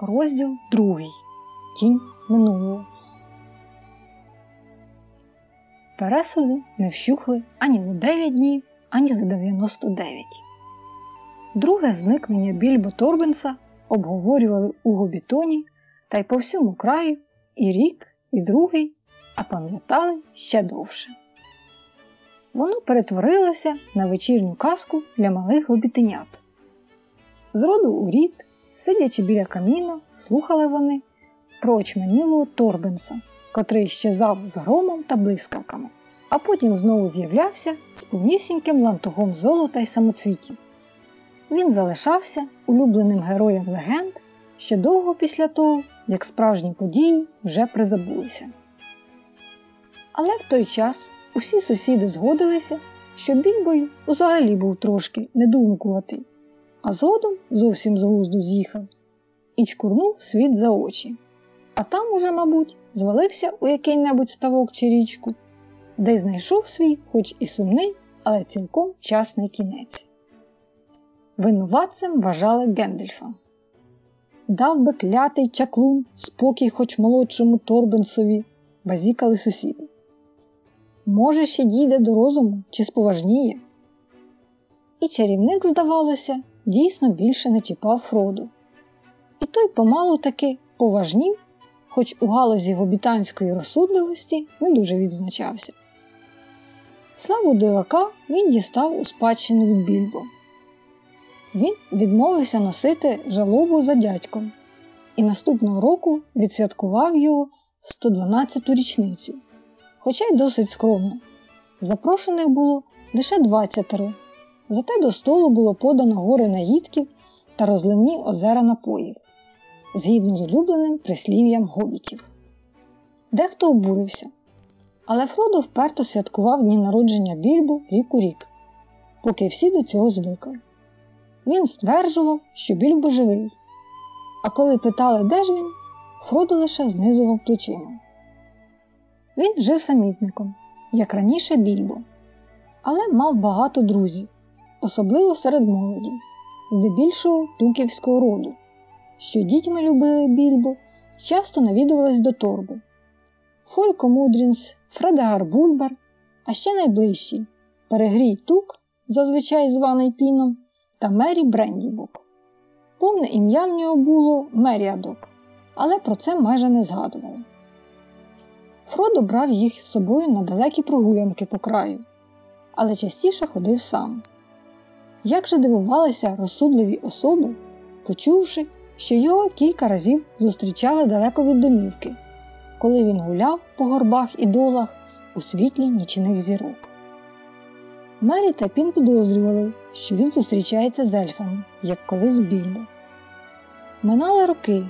Розділ другий. Тінь минулого. Пересуди не вщухли ані за 9 днів, ані за 99. Друге зникнення Більбо Торбенса обговорювали у Гобітоні та й по всьому краю і рік, і другий, а пам'ятали ще довше. Воно перетворилося на вечірню казку для малих гобітенят. З роду у рід Сидячи біля каміна, слухали вони проочманілого Торбенса, котрий щезав з громом та блискавками, а потім знову з'являвся з повнісіньким лантугом золота й самоцвітів. Він залишався улюбленим героєм легенд ще довго після того, як справжні події вже призабулися. Але в той час усі сусіди згодилися, що більбою взагалі був трошки недумкуватий а згодом зовсім з глузду з'їхав і чкурнув світ за очі. А там уже, мабуть, звалився у який-небудь ставок чи річку, де й знайшов свій, хоч і сумний, але цілком часний кінець. Винуватцем вважали Гендельфа. Дав би клятий чаклун спокій, хоч молодшому Торбенсові, базікали сусіди. Може, ще дійде до розуму чи споважніє. І чарівник, здавалося, дійсно більше не чіпав Фроду. І той помалу таки поважнів, хоч у галузі гобітанської розсудливості не дуже відзначався. Славу дивака він дістав у спадщину від більбо. Він відмовився носити жалобу за дядьком і наступного року відсвяткував його 112-ту річницю, хоча й досить скромно. Запрошених було лише 20 Зате до столу було подано гори наїдків та розливні озера напоїв, згідно з улюбленим прислів'ям гобітів. Дехто обурився, але Фродо вперто святкував дні народження більбу рік у рік, поки всі до цього звикли. Він стверджував, що більбо живий, а коли питали, де ж він, Фродо лише знизував плечима. Він жив самітником, як раніше більбо, але мав багато друзів особливо серед молоді, здебільшого туківського роду, що дітьми любили більбо часто навідувались до торби. Фолько Мудрінс, Фредегар Бульбар, а ще найближчі Перегрій Тук, зазвичай званий Піном, та Мері Брендібук. Повне ім'я в нього було Меріадок, але про це майже не згадували. Фродо брав їх з собою на далекі прогулянки по краю, але частіше ходив сам. Як же дивувалися розсудливі особи, почувши, що його кілька разів зустрічали далеко від домівки, коли він гуляв по горбах і долах у світлі нічних зірок. Мері та Пін підозрювали, що він зустрічається з ельфами, як колись більно. Минали роки,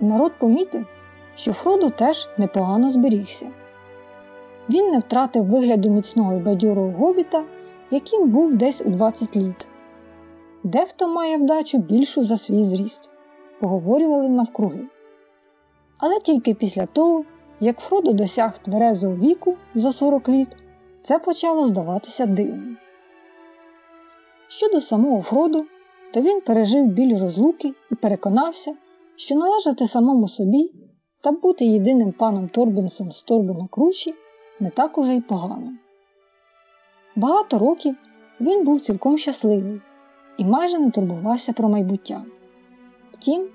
і народ помітив, що Фродо теж непогано зберігся. Він не втратив вигляду міцного і бадьорого гобіта яким був десь у 20 літ. Дехто має вдачу більшу за свій зріст, поговорювали навкруги. Але тільки після того, як Фродо досяг тверезого віку за 40 літ, це почало здаватися дивним. Щодо самого Фроду, то він пережив біль розлуки і переконався, що належати самому собі та бути єдиним паном Торбенсом з Торбена Кручі не так уже й погано. Багато років він був цілком щасливий і майже не турбувався про майбуття. Втім,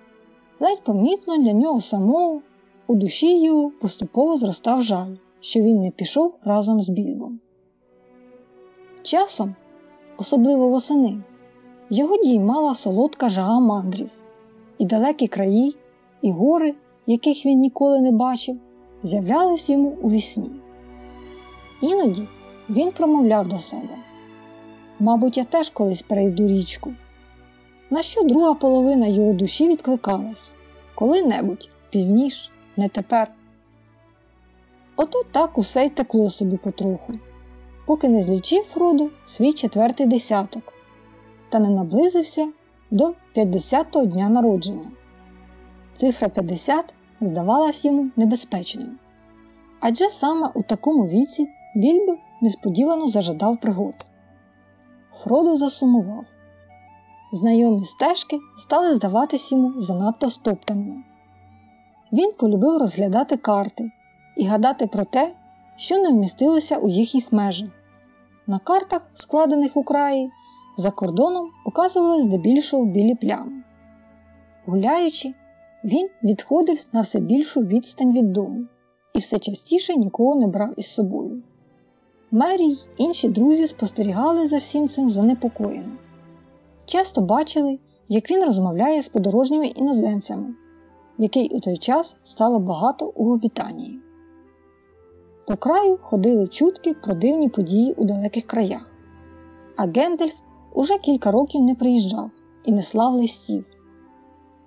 ледь помітно для нього самого у душі його поступово зростав жаль, що він не пішов разом з більбом. Часом, особливо восени, його діймала солодка жага мандрів, і далекі краї, і гори, яких він ніколи не бачив, з'являлись йому у вісні. Іноді він промовляв до себе Мабуть, я теж колись перейду річку. На що друга половина його душі відкликалась коли-небудь, пізніше, не тепер. Ото так усе й текло собі потроху, поки не злічив Фроду свій четвертий десяток та не наблизився до 50-го дня народження. Цифра 50 здавалась йому небезпечною. Адже саме у такому віці Більбо несподівано зажадав пригод. Фродо засумував. знайомі стежки стали здаватись йому занадто стоптаними. Він полюбив розглядати карти і гадати про те, що не вмістилося у їхніх межах. На картах, складених у краї, за кордоном показували здебільшого білі плями. Гуляючи, він відходив на все більшу відстань від дому і все частіше нікого не брав із собою. Мері й інші друзі спостерігали за всім цим занепокоєно. Часто бачили, як він розмовляє з подорожніми іноземцями, який у той час стало багато у Гобітанії. По краю ходили чутки про дивні події у далеких краях, а Гендельф уже кілька років не приїжджав і не слав листів.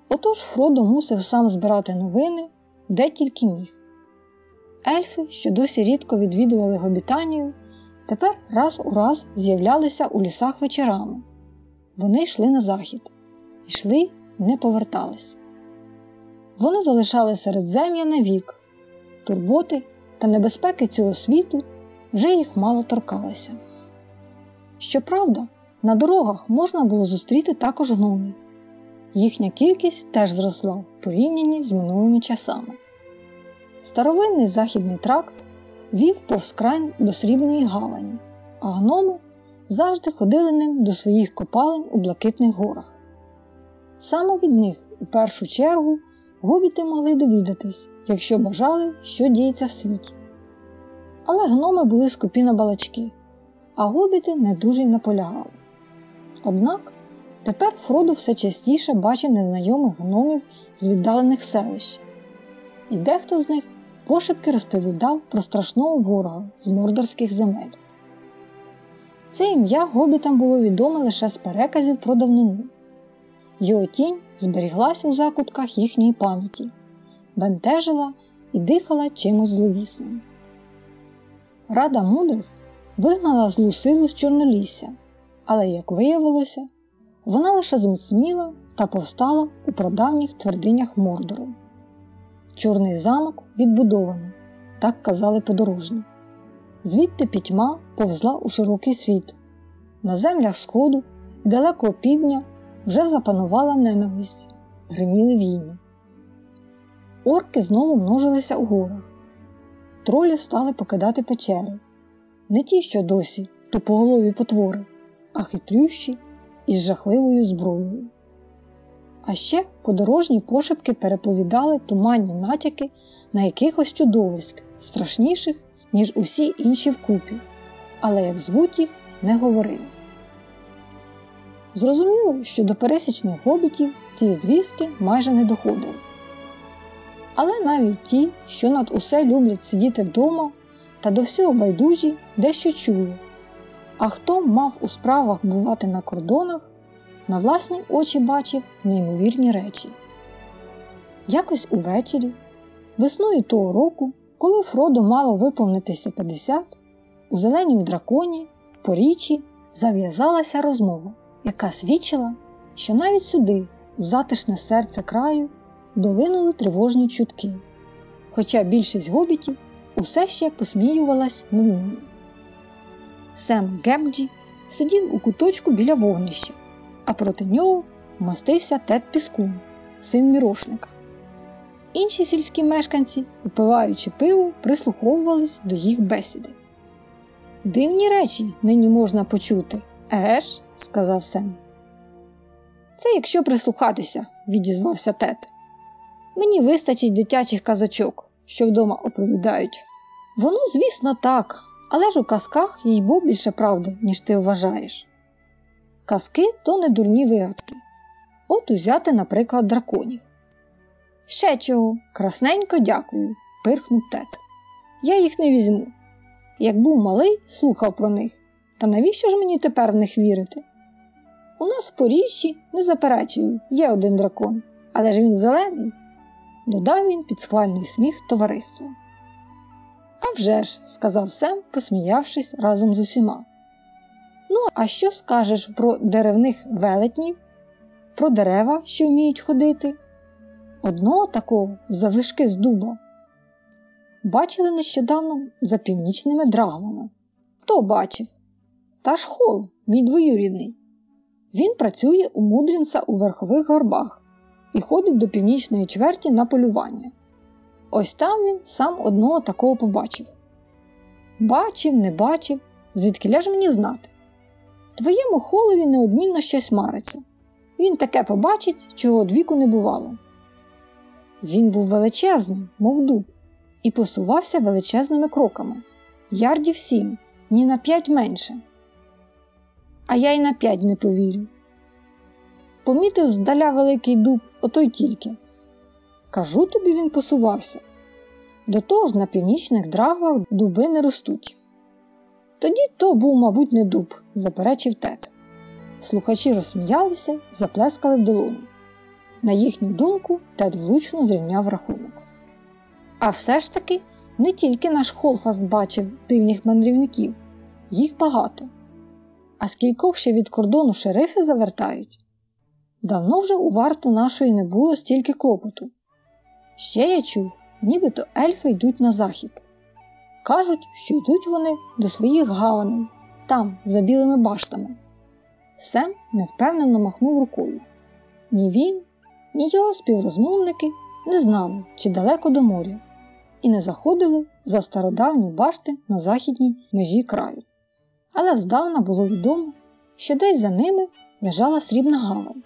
Отож Фродо мусив сам збирати новини, де тільки міг. Ельфи, що досі рідко відвідували Гобітанію, тепер раз у раз з'являлися у лісах вечорами. Вони йшли на захід, йшли не повертались. Вони залишали середзем'я на вік, турботи та небезпеки цього світу вже їх мало торкалися. Щоправда, на дорогах можна було зустріти також гномів. Їхня кількість теж зросла в порівнянні з минулими часами. Старовинний західний тракт вів повз край до срібної гавані, а гноми завжди ходили ним до своїх копалень у Блакитних горах. Саме від них, у першу чергу, гобіти могли довідатись, якщо бажали, що діється в світі. Але гноми були скупі на балачки, а гобіти не дуже й наполягали. Однак тепер Фродо все частіше бачив незнайомих гномів з віддалених селищ, і дехто з них пошепки розповідав про страшного ворога з мордорських земель. Це ім'я гобітам було відоме лише з переказів про давнину. Його тінь зберіглася у закутках їхньої пам'яті, бентежила і дихала чимось зловісним. Рада мудрих вигнала злу силу з Чорнолісся, але, як виявилося, вона лише зміцніла та повстала у прадавніх твердинях Мордору. Чорний замок відбудовано, так казали подорожні. Звідти пітьма повзла у широкий світ. На землях Сходу і далекого півдня вже запанувала ненависть, гриміли війни. Орки знову множилися у горах. Тролі стали покидати печери. Не ті, що досі тупоголові потвори, а хитрющі із жахливою зброєю. А ще подорожні пошепки переповідали туманні натяки на якихось чудовиськ, страшніших, ніж усі інші вкупі, але як звуть їх, не говорили. Зрозуміло, що до пересічних гобітів ці звістки майже не доходили. Але навіть ті, що над усе люблять сидіти вдома та до всього байдужі, дещо чули. А хто мав у справах бувати на кордонах, на власні очі бачив неймовірні речі. Якось увечері, весною того року, коли Фродо мало виповнитися 50, у зеленім драконі в поріччі зав'язалася розмова, яка свідчила, що навіть сюди, у затишне серце краю, долинули тривожні чутки, хоча більшість гобітів усе ще посміювалась над ними. Сем Гемджі сидів у куточку біля вогнища а проти нього мостився тет Піскун, син мірошника. Інші сільські мешканці, упиваючи пиво, прислуховувались до їх бесіди. Дивні речі нині можна почути, егеш, сказав Сем. Це якщо прислухатися, відізвався тет. Мені вистачить дитячих казочок, що вдома оповідають. Воно, звісно, так, але ж у казках їй бо більше правди, ніж ти вважаєш. Казки то не дурні вигадки. От узяти, наприклад, драконів. Ще чого, красненько дякую, пирхнув тет. Я їх не візьму. Як був малий, слухав про них. Та навіщо ж мені тепер в них вірити? У нас в Поріжжі, не заперечую, є один дракон, але ж він зелений, додав він під схвальний сміх товариства. «А вже ж», – сказав Сем, посміявшись разом з усіма. Ну, а що скажеш про деревних велетнів, про дерева, що вміють ходити? Одного такого завишки з дуба. Бачили нещодавно за північними драгвами. Хто бачив? Та ж хол, мій двоюрідний. Він працює у Мудрінса у верхових горбах і ходить до північної чверті на полювання. Ось там він сам одного такого побачив. Бачив, не бачив, звідки ж мені знати. Твоєму холові неодмінно щось мариться. Він таке побачить, чого одвіку не бувало. Він був величезний, мов дуб, і посувався величезними кроками. Ярдів сім, ні на п'ять менше. А я й на п'ять не повірю. Помітив здаля великий дуб, ото й тільки. Кажу тобі, він посувався. До того ж на північних драгвах дуби не ростуть. Тоді то був, мабуть, не дуб, заперечив тет. Слухачі розсміялися і заплескали в долоні. На їхню думку, тет влучно зрівняв рахунок. А все ж таки не тільки наш Холфаст бачив дивних мандрівників, їх багато. А скількох ще від кордону шерифи завертають? Давно вже у варти нашої не було стільки клопоту. Ще я чув, нібито ельфи йдуть на захід. Кажуть, що йдуть вони до своїх гаваней, там, за білими баштами. Сем невпевнено махнув рукою. Ні він, ні його співрозмовники не знали, чи далеко до моря, і не заходили за стародавні башти на західній межі краю. Але здавна було відомо, що десь за ними лежала срібна гавань,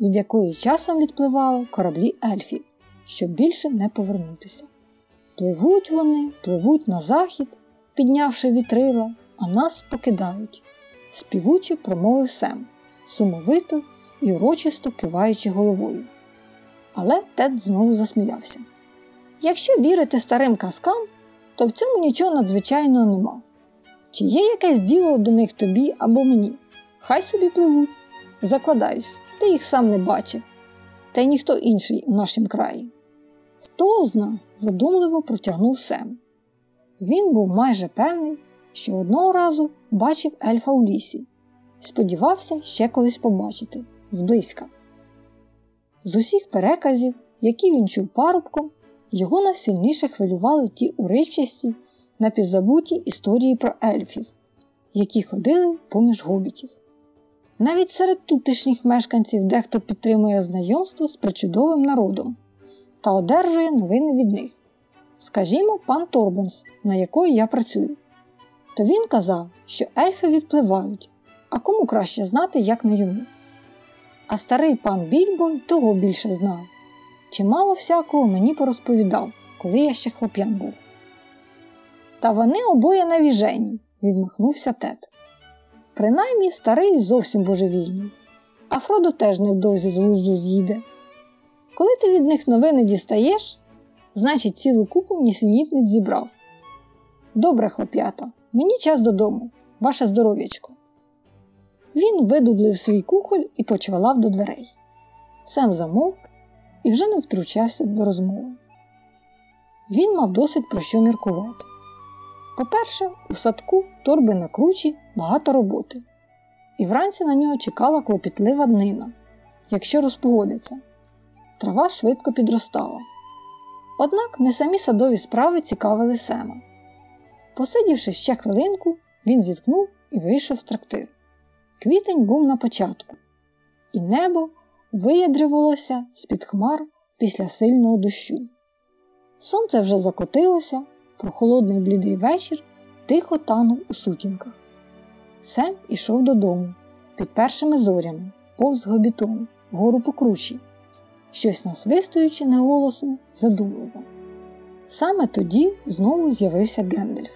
від якої часом відпливали кораблі ельфів, щоб більше не повернутися. Пливуть вони, пливуть на захід, піднявши вітрила, а нас покидають, співуче промовив Сем, сумовито і урочисто киваючи головою. Але Тед знову засміявся. Якщо вірити старим казкам, то в цьому нічого надзвичайного нема. Чи є якесь діло до них тобі або мені? Хай собі пливуть. Закладаюсь, ти їх сам не бачив, та й ніхто інший у нашім краї. Хто зна, задумливо протягнув Сем. Він був майже певний, що одного разу бачив ельфа у лісі сподівався ще колись побачити зблизька. З усіх переказів, які він чув парубком, його найсильніше хвилювали ті уривчасті, напівзабуті історії про ельфів, які ходили поміж гобітів. Навіть серед тутешніх мешканців дехто підтримує знайомство з причудовим народом та одержує новини від них. Скажімо, пан Торбенс, на якої я працюю. То він казав, що ельфи відпливають, а кому краще знати, як не йому. А старий пан Більбо й того більше знав. Чимало всякого мені порозповідав, коли я ще хлоп'ям був. Та вони обоє навіжені, відмахнувся тет. Принаймні старий зовсім божевільний, а Фродо теж невдовзі з глузду з'їде. Коли ти від них новини дістаєш, значить, цілу купу нісенітниць зібрав. Добре, хлоп'ята, мені час додому, ваше здоров'ячко. Він видудлив свій кухоль і почвалав до дверей. Сем замовк і вже не втручався до розмови. Він мав досить про що міркувати. По-перше, у садку торби на кручі багато роботи, і вранці на нього чекала клопітлива днина, якщо розпогодиться. Трава швидко підростала. Однак не самі садові справи цікавили Сема. Посидівши ще хвилинку, він зіткнув і вийшов з трактир. Квітень був на початку, і небо виядрювалося з-під хмар після сильного дощу. Сонце вже закотилося, прохолодний блідий вечір тихо танув у сутінках. Сем ішов додому під першими зорями, повз гобітом, вгору по кручі, щось насвистуючи неголосно, задумливо. Саме тоді знову з'явився Гендельф.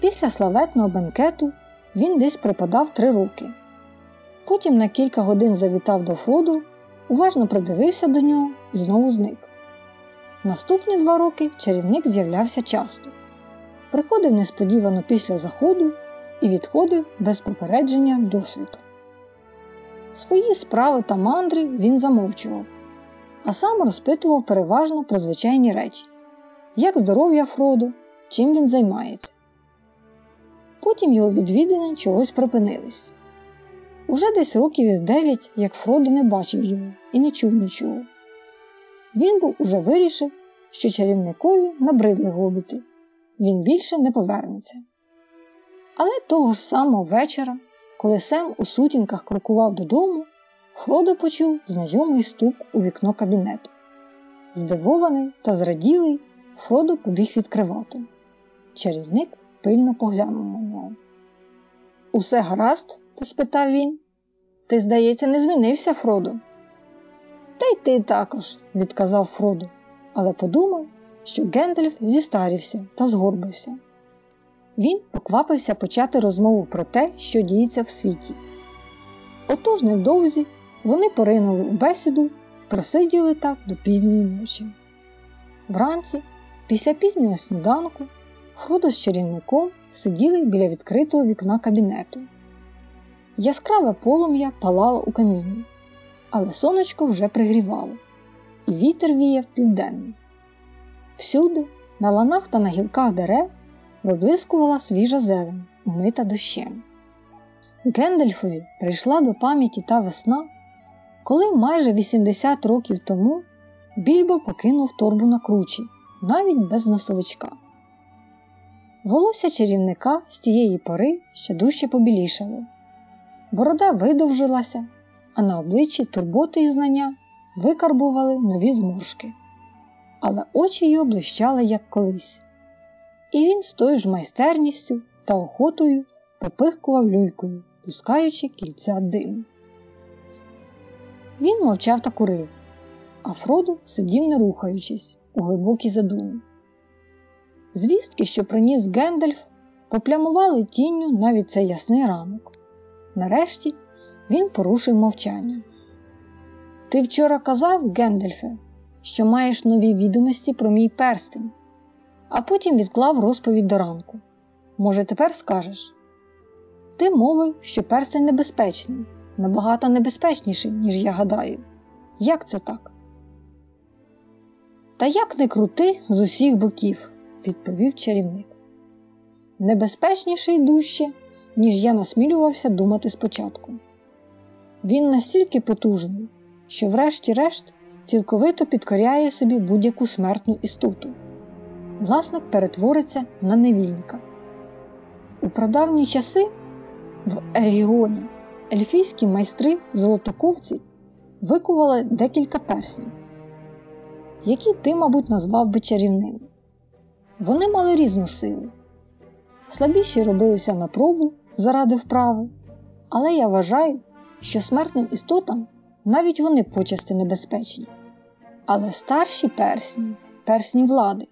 Після славетного бенкету він десь припадав три роки. Потім на кілька годин завітав до Фроду, уважно придивився до нього і знову зник. Наступні два роки чарівник з'являвся часто, приходив несподівано після заходу і відходив без попередження до світу. Свої справи та мандри він замовчував, а сам розпитував переважно про звичайні речі, як здоров'я Фроду, чим він займається. Потім його відвідини чогось припинились. Уже десь років із дев'ять, як Фродо не бачив його і не чув нічого. Він був уже вирішив, що чарівникові набридли гобіти, він більше не повернеться. Але того ж самого вечора, коли Сем у сутінках крокував додому, Фродо почув знайомий стук у вікно кабінету. Здивований та зраділий, Фродо побіг відкривати. Чарівник пильно поглянув на нього. Усе гаразд? поспитав він. Ти, здається, не змінився, Фродо. Та й ти також, відказав Фродо, але подумав, що Гендальф зістарівся та згорбився. Він поквапився почати розмову про те, що діється в світі. Отож невдовзі вони поринули у бесіду просиділи так до пізньої ночі. Вранці, після пізнього сніданку, Фродо з чарівником сиділи біля відкритого вікна кабінету. Яскраве полум'я палало у камінні, але сонечко вже пригрівало, і вітер віяв південний. Всюди, на ланах та на гілках дерев, виблискувала свіжа зелень, умита дощем. Гендальфові прийшла до пам'яті та весна, коли майже 80 років тому більбо покинув торбу на кручі, навіть без носовичка. Волосся чарівника з тієї пори ще дужче побілішало. Борода видовжилася, а на обличчі турботи і знання викарбували нові зморшки. Але очі його блищали, як колись. І він з тою ж майстерністю та охотою попихкував люлькою, пускаючи кільця диму. Він мовчав та курив, а Фроду сидів не рухаючись у глибокій задумі. Звістки, що приніс Гендальф, поплямували тінню навіть цей ясний ранок. Нарешті він порушив мовчання. Ти вчора казав, Гендальфе, що маєш нові відомості про мій перстень, а потім відклав розповідь до ранку. Може, тепер скажеш? Ти мовив, що перстень небезпечний, набагато небезпечніший, ніж я гадаю. Як це так? Та як не крути з усіх боків, відповів чарівник. Небезпечніший дужче, ніж я насмілювався думати спочатку. Він настільки потужний, що, врешті-решт, цілковито підкоряє собі будь-яку смертну істоту. Власник перетвориться на невільника. У прадавні часи в Ергіоні ельфійські майстри золотоковці викували декілька перснів, які ти, мабуть, назвав би чарівними. Вони мали різну силу. Слабіші робилися на пробу заради вправи, але я вважаю, що смертним істотам навіть вони почасти небезпечні. Але старші персні, персні влади,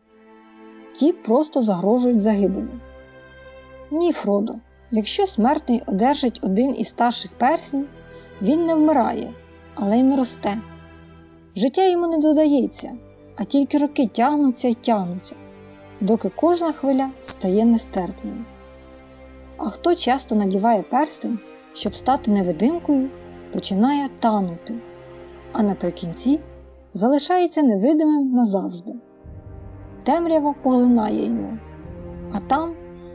ті просто загрожують загибелю. Ні, Фродо, якщо смертний одержить один із старших перснів, він не вмирає, але й не росте. Життя йому не додається, а тільки роки тягнуться й тягнуться, доки кожна хвиля стає нестерпною. А хто часто надіває перстень, щоб стати невидимкою, починає танути, а наприкінці залишається невидимим назавжди. Темрява поглинає його, а там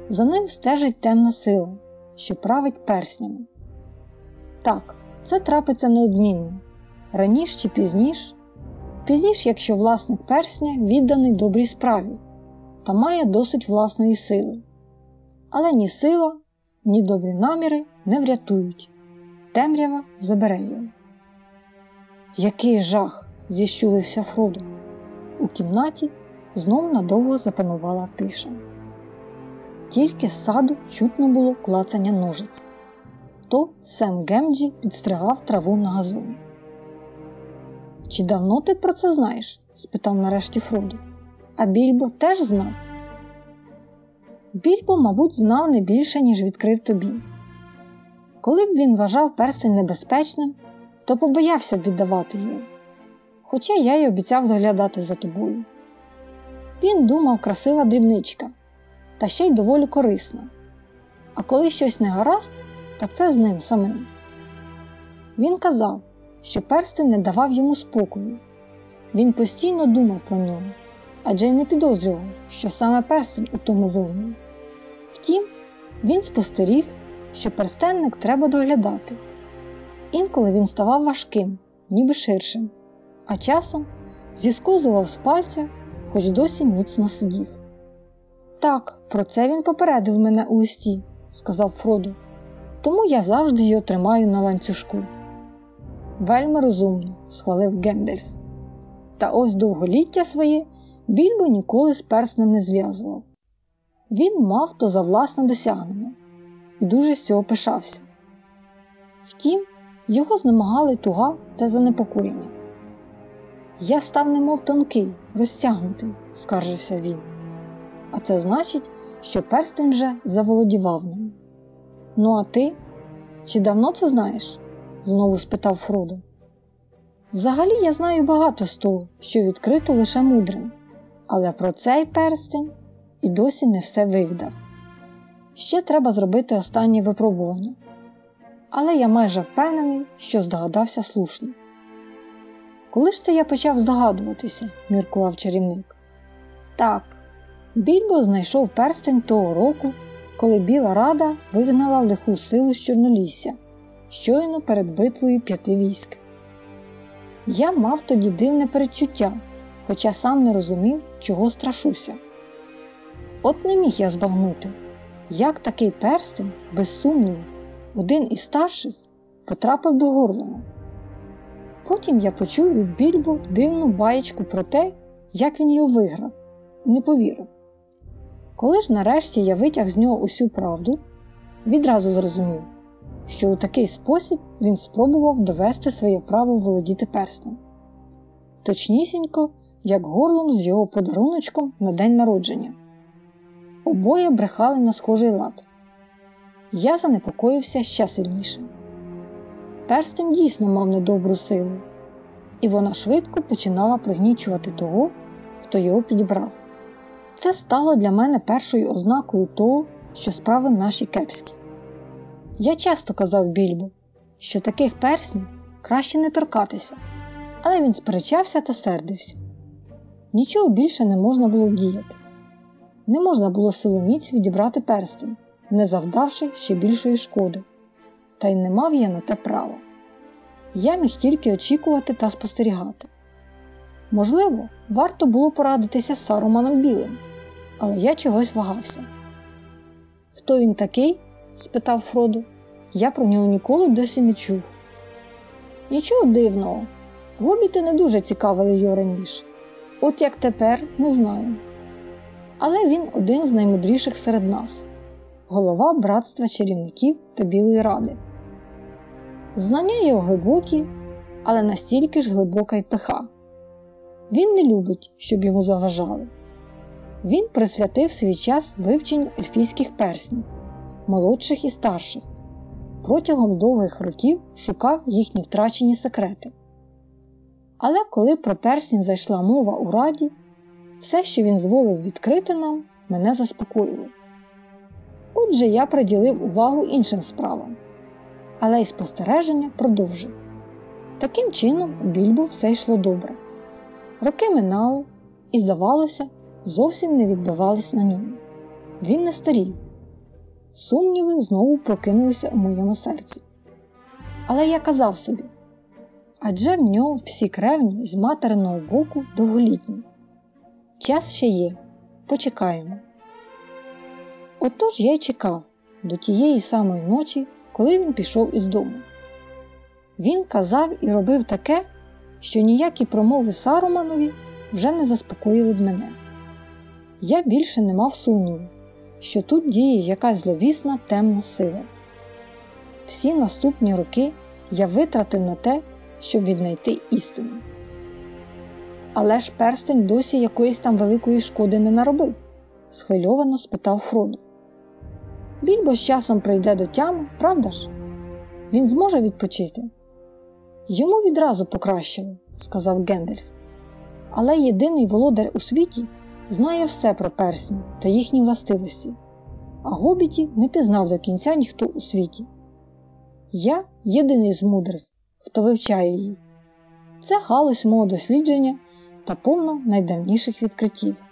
за ним стежить темна сила, що править перснями. Так, це трапиться неодмінно, раніше чи пізніше, пізніше, якщо власник персня відданий добрій справі та має досить власної сили. Але ні сила, ні добрі наміри не врятують. Темрява забере його. Який жах! зіщулився Фродо. У кімнаті знов надовго запанувала тиша. Тільки з саду чутно було клацання ножиць. То Сем Гемджі підстригав траву на газоні. Чи давно ти про це знаєш? спитав нарешті Фродо. А більбо теж знав. Більбо, мабуть, знав не більше, ніж відкрив тобі. Коли б він вважав перстень небезпечним, то побоявся б віддавати його. Хоча я й обіцяв доглядати за тобою. Він думав красива дрібничка, та ще й доволі корисна. А коли щось не гаразд, так це з ним самим. Він казав, що перстень не давав йому спокою. Він постійно думав про нього, адже й не підозрював, що саме перстень у тому винний. Втім, він спостеріг, що перстенник треба доглядати. Інколи він ставав важким, ніби ширшим, а часом зісковзував з пальця, хоч досі міцно сидів. Так, про це він попередив мене у листі, сказав Фроду. тому я завжди його тримаю на ланцюжку. Вельми розумно, схвалив Гендельф. Та ось довголіття своє більбо ніколи з перснем не зв'язував. Він мав то за власне досягнення і дуже з цього пишався. Втім, його знемагали туга та занепокоєння. Я став немов тонкий, розтягнутий, скаржився він. А це значить, що перстень вже заволодівав ним. Ну, а ти? Чи давно це знаєш? знову спитав Фродо. Взагалі я знаю багато з того, що відкрито лише мудрим, але про цей перстень і досі не все вивідав. Ще треба зробити останнє випробування. Але я майже впевнений, що здогадався слушно. Коли ж це я почав здогадуватися, міркував чарівник. Так, Більбо знайшов перстень того року, коли Біла Рада вигнала лиху силу з Чорнолісся, щойно перед битвою п'яти військ. Я мав тоді дивне передчуття, хоча сам не розумів, чого страшуся. От не міг я збагнути, як такий перстень, без сумніву, один із старших, потрапив до горлому. Потім я почув від більбо дивну баєчку про те, як він його виграв, не повірив. Коли ж нарешті я витяг з нього усю правду, відразу зрозумів, що у такий спосіб він спробував довести своє право володіти перснем. Точнісінько, як горлом з його подаруночком на день народження. Обоє брехали на схожий лад. Я занепокоївся ще сильніше. Перстень дійсно мав недобру силу, і вона швидко починала пригнічувати того, хто його підібрав. Це стало для мене першою ознакою того, що справи наші кепські. Я часто казав більбу, що таких перснів краще не торкатися, але він сперечався та сердився. Нічого більше не можна було вдіяти. Не можна було силоміць відібрати перстень, не завдавши ще більшої шкоди, та й не мав я на те права. Я міг тільки очікувати та спостерігати. Можливо, варто було порадитися з Саруманом Білим, але я чогось вагався. Хто він такий? спитав Фроду. Я про нього ніколи досі не чув. Нічого дивного, гобіти не дуже цікавили його раніше. От як тепер не знаю. Але він один з наймудріших серед нас голова братства чарівників та Білої Ради. Знання його глибокі, але настільки ж глибока й пиха. Він не любить, щоб йому заважали. Він присвятив свій час вивченню ельфійських перснів, молодших і старших. Протягом довгих років шукав їхні втрачені секрети. Але коли про персні зайшла мова у раді, все, що він зволив відкрити нам, мене заспокоїло. Отже, я приділив увагу іншим справам, але й спостереження продовжив. Таким чином, у більбу все йшло добре. Роки минали, і, здавалося, зовсім не відбивались на ньому. Він не старів. Сумніви знову прокинулися у моєму серці. Але я казав собі адже в нього всі кревні з материного боку довголітні. Час ще є, почекаємо. Отож я й чекав до тієї самої ночі, коли він пішов із дому. Він казав і робив таке, що ніякі промови Саруманові вже не заспокоїли б мене. Я більше не мав сумніву, що тут діє якась зловісна темна сила. Всі наступні роки я витратив на те, щоб віднайти істину. Але ж перстень досі якоїсь там великої шкоди не наробив? схвильовано спитав Фроду. Більбо з часом прийде до тями, правда ж? Він зможе відпочити. Йому відразу покращило, сказав Гендельф. Але єдиний володар у світі знає все про персні та їхні властивості, а гобітів не пізнав до кінця ніхто у світі. Я єдиний з мудрих, хто вивчає їх. Це галузь мого дослідження та повна найдавніших відкриттів.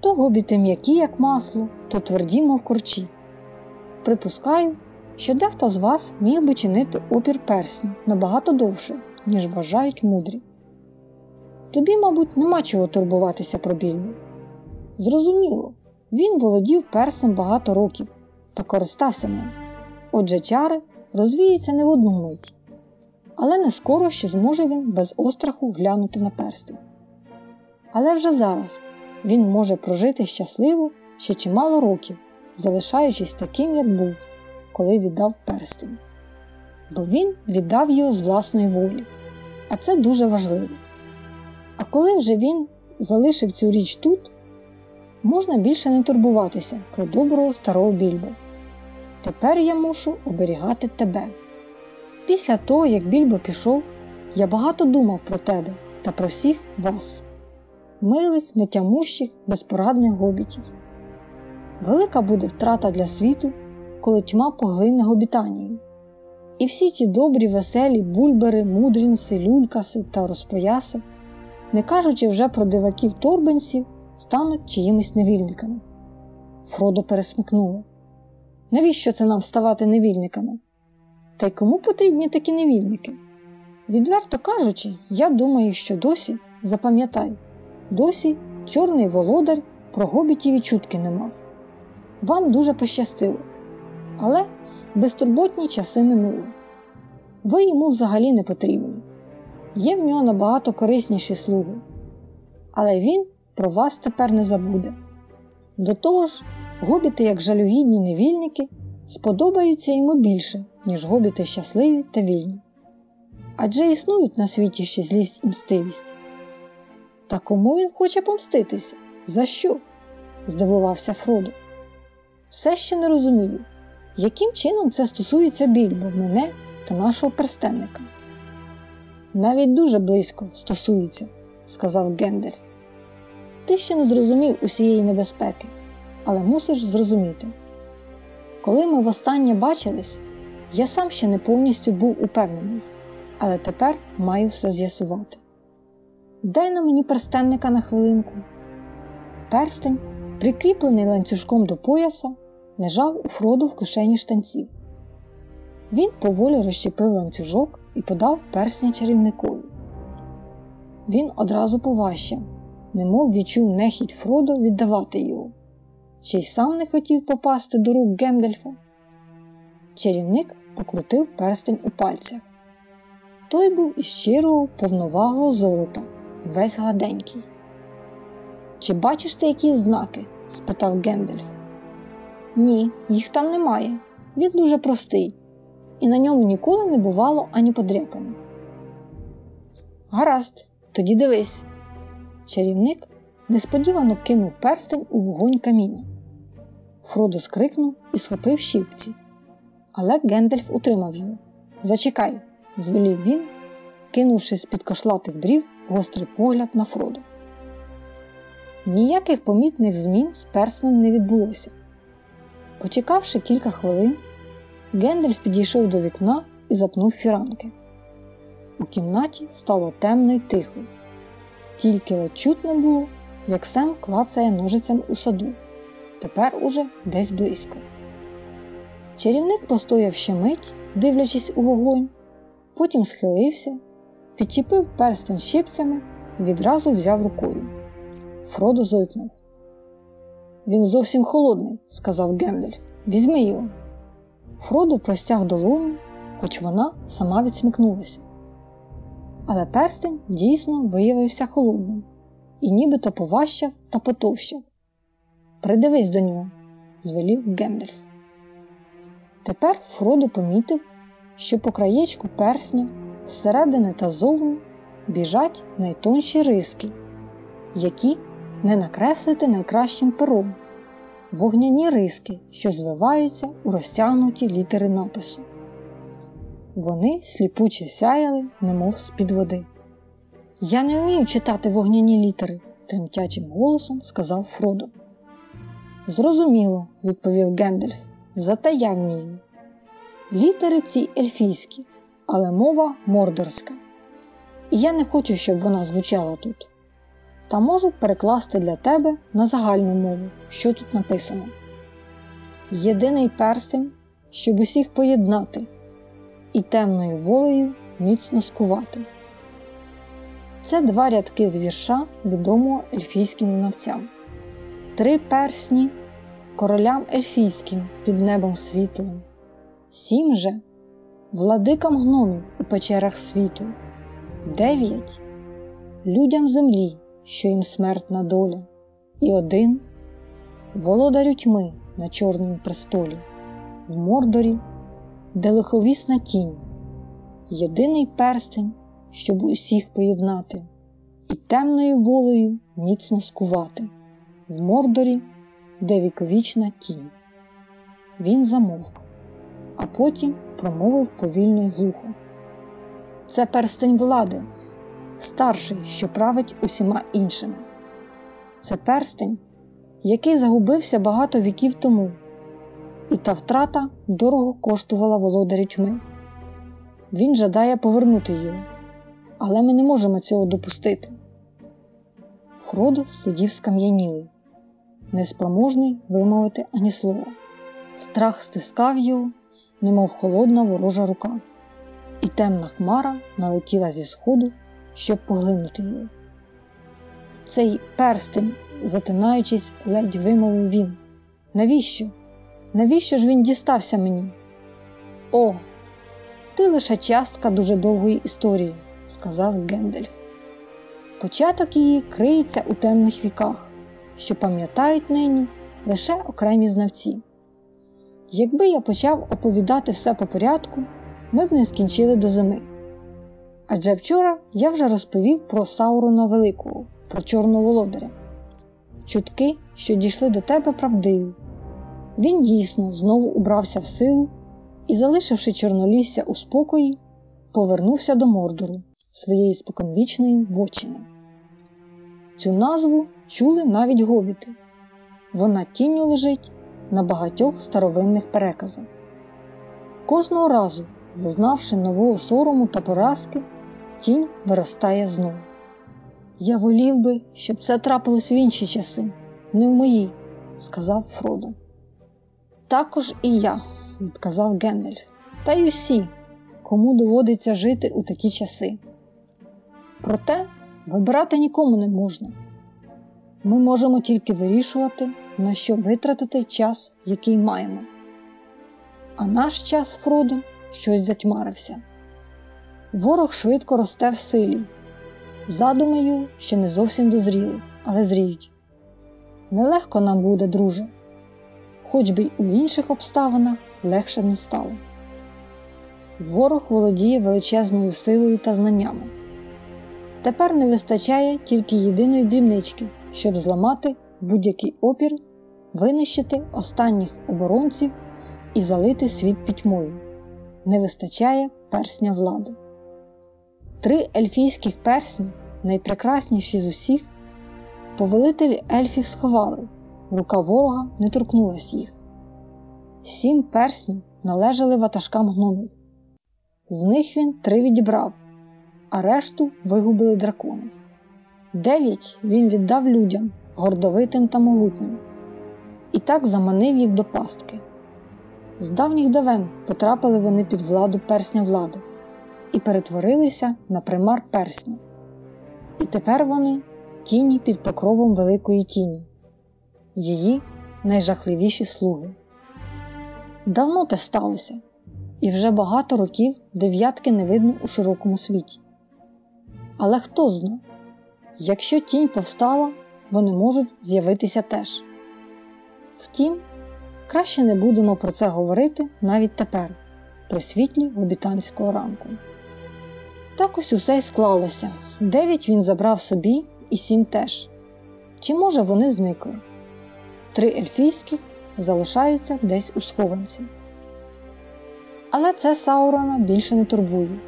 То гобіти м'які, як масло, то тверді, мов корчі. Припускаю, що дехто з вас міг би чинити опір персню набагато довше, ніж вважають мудрі. Тобі, мабуть, нема чого турбуватися про більну. Зрозуміло, він володів перснем багато років та користався ним. Отже, чари розвіються не в одну мить, але не скоро ще зможе він без остраху глянути на перстень. Але вже зараз він може прожити щасливо ще чимало років, залишаючись таким, як був, коли віддав перстень. Бо він віддав його з власної волі, а це дуже важливо. А коли вже він залишив цю річ тут, можна більше не турбуватися про доброго старого більбо. Тепер я мушу оберігати тебе. Після того, як більбо пішов, я багато думав про тебе та про всіх вас, милих, нетямущих, безпорадних гобітів. Велика буде втрата для світу, коли тьма поглине гобітанію. І всі ці добрі, веселі бульбери, мудрінси, люлькаси та розпояси, не кажучи вже про диваків торбенців, стануть чиїмись невільниками. Фродо пересмикнуло. Навіщо це нам ставати невільниками? Та й кому потрібні такі невільники? Відверто кажучи, я думаю, що досі, запам'ятай, досі чорний володар про гобітів і чутки не мав. Вам дуже пощастило, але безтурботні часи минули. Ви йому взагалі не потрібні. Є в нього набагато корисніші слуги. Але він про вас тепер не забуде. До того ж, гобіти, як жалюгідні невільники, сподобаються йому більше, ніж гобіти щасливі та вільні. Адже існують на світі ще злість і мстивість. Та кому він хоче помститися? За що? здивувався Фродо. Все ще не розумію, яким чином це стосується більбо, мене та нашого перстенника. Навіть дуже близько стосується, сказав Гендельф. Ти ще не зрозумів усієї небезпеки, але мусиш зрозуміти. Коли ми востаннє бачились, я сам ще не повністю був упевнений, але тепер маю все з'ясувати. Дай на мені перстенника на хвилинку. Перстень, прикріплений ланцюжком до пояса, лежав у Фроду в кишені штанців. Він поволі розщепив ланцюжок і подав персня чарівникові. Він одразу поважчав, немов відчув нехідь Фродо віддавати його, чи й сам не хотів попасти до рук Гендельфа. Чарівник покрутив перстень у пальцях. Той був із щирого, повновагого золота, весь гладенький. Чи бачиш ти якісь знаки? спитав Гендельф. Ні, їх там немає. Він дуже простий, і на ньому ніколи не бувало ані подряпини. Гаразд, тоді дивись. Чарівник несподівано кинув перстень у вогонь каміння. Фродо скрикнув і схопив щіпці. Але Гендальф утримав його. Зачекай, звелів він, кинувши з під кошлатих брів гострий погляд на Фродо. Ніяких помітних змін з перснем не відбулося. Почекавши кілька хвилин, Гендальф підійшов до вікна і запнув фіранки. У кімнаті стало темно й тихо, тільки ледь чутно було, як Сем клацає ножицем у саду, тепер уже десь близько. Чарівник постояв ще мить, дивлячись у вогонь, потім схилився, підчепив перстень щипцями і відразу взяв рукою. Фродо зойкнув. Він зовсім холодний, сказав Гендальф. Візьми його. Фродо простяг долоню, хоч вона сама відсмикнулася. Але перстень дійсно виявився холодним і нібито поважчав та потовщав. Придивись до нього, звелів Гендальф. Тепер Фродо помітив, що по краєчку персня зсередини та зовні біжать найтонші риски, які не накреслити найкращим пером, вогняні риски, що звиваються у розтягнуті літери напису. Вони сліпуче сяяли, немов з-під води. Я не вмію читати вогняні літери, тремтячим голосом сказав Фродо. Зрозуміло, відповів Гендальф, зате я вмію. Літери ці ельфійські, але мова мордорська. І я не хочу, щоб вона звучала тут. Та можу перекласти для тебе на загальну мову, що тут написано. Єдиний перстень, щоб усіх поєднати і темною волею міцно скувати. Це два рядки з вірша відомого ельфійським знавцям. Три персні королям ельфійським під небом світлим, Сім же владикам гномів у печерах світу, дев'ять людям землі, що їм смертна доля, і один володарю тьми на чорному престолі, в мордорі, де лиховісна тінь, єдиний перстень, щоб усіх поєднати, і темною волею міцно скувати, в мордорі, де віковічна тінь. Він замовк, а потім промовив повільно й глухо. Це перстень влади, старший, що править усіма іншими. Це перстень, який загубився багато віків тому, і та втрата дорого коштувала володарю тьми. Він жадає повернути його, але ми не можемо цього допустити. Фродо сидів скам'янілий, неспроможний вимовити ані слова. Страх стискав його, немов холодна ворожа рука, і темна хмара налетіла зі сходу, щоб поглинути його. Цей перстень, затинаючись, ледь вимовив він. Навіщо? Навіщо ж він дістався мені? О, ти лише частка дуже довгої історії, сказав Гендельф. Початок її криється у темних віках, що пам'ятають нині лише окремі знавці. Якби я почав оповідати все по порядку, ми б не скінчили до зими. Адже вчора я вже розповів про Саурона Великого, про Чорного володаря. Чутки, що дійшли до тебе, правдиві. Він дійсно знову убрався в силу і, залишивши Чорнолісся у спокої, повернувся до Мордору своєї споконвічної вочини. Цю назву чули навіть гобіти. Вона тінню лежить на багатьох старовинних переказах. Кожного разу, зазнавши нового сорому та поразки, тінь виростає знову. Я волів би, щоб це трапилось в інші часи, не в мої, сказав Фродо. Також і я, відказав Гендальф, та й усі, кому доводиться жити у такі часи. Проте вибирати нікому не можна. Ми можемо тільки вирішувати, на що витратити час, який маємо. А наш час, Фродо, щось затьмарився. Ворог швидко росте в силі. Задуми його ще не зовсім дозріли, але зріють. Нелегко нам буде, друже, хоч би й у інших обставинах легше не стало. Ворог володіє величезною силою та знаннями. Тепер не вистачає тільки єдиної дрібнички, щоб зламати будь-який опір, винищити останніх оборонців і залити світ пітьмою. Не вистачає персня влади. Три ельфійських персні, найпрекрасніші з усіх, повелителі ельфів сховали, рука ворога не торкнулась їх. Сім перснів належали ватажкам гномів. З них він три відібрав, а решту вигубили дракони. Дев'ять він віддав людям, гордовитим та могутнім, і так заманив їх до пастки. З давніх давен потрапили вони під владу персня влади і перетворилися на примар персня. І тепер вони тіні під покровом Великої тіні, її найжахливіші слуги. Давно те сталося, і вже багато років дев'ятки не видно у широкому світі. Але хто зна, якщо тінь повстала, вони можуть з'явитися теж. Втім, краще не будемо про це говорити навіть тепер, при світлі обітанського ранку. Так ось усе й склалося. Дев'ять він забрав собі і сім теж. Чи може вони зникли? Три ельфійських залишаються десь у схованці. Але це Саурона більше не турбує.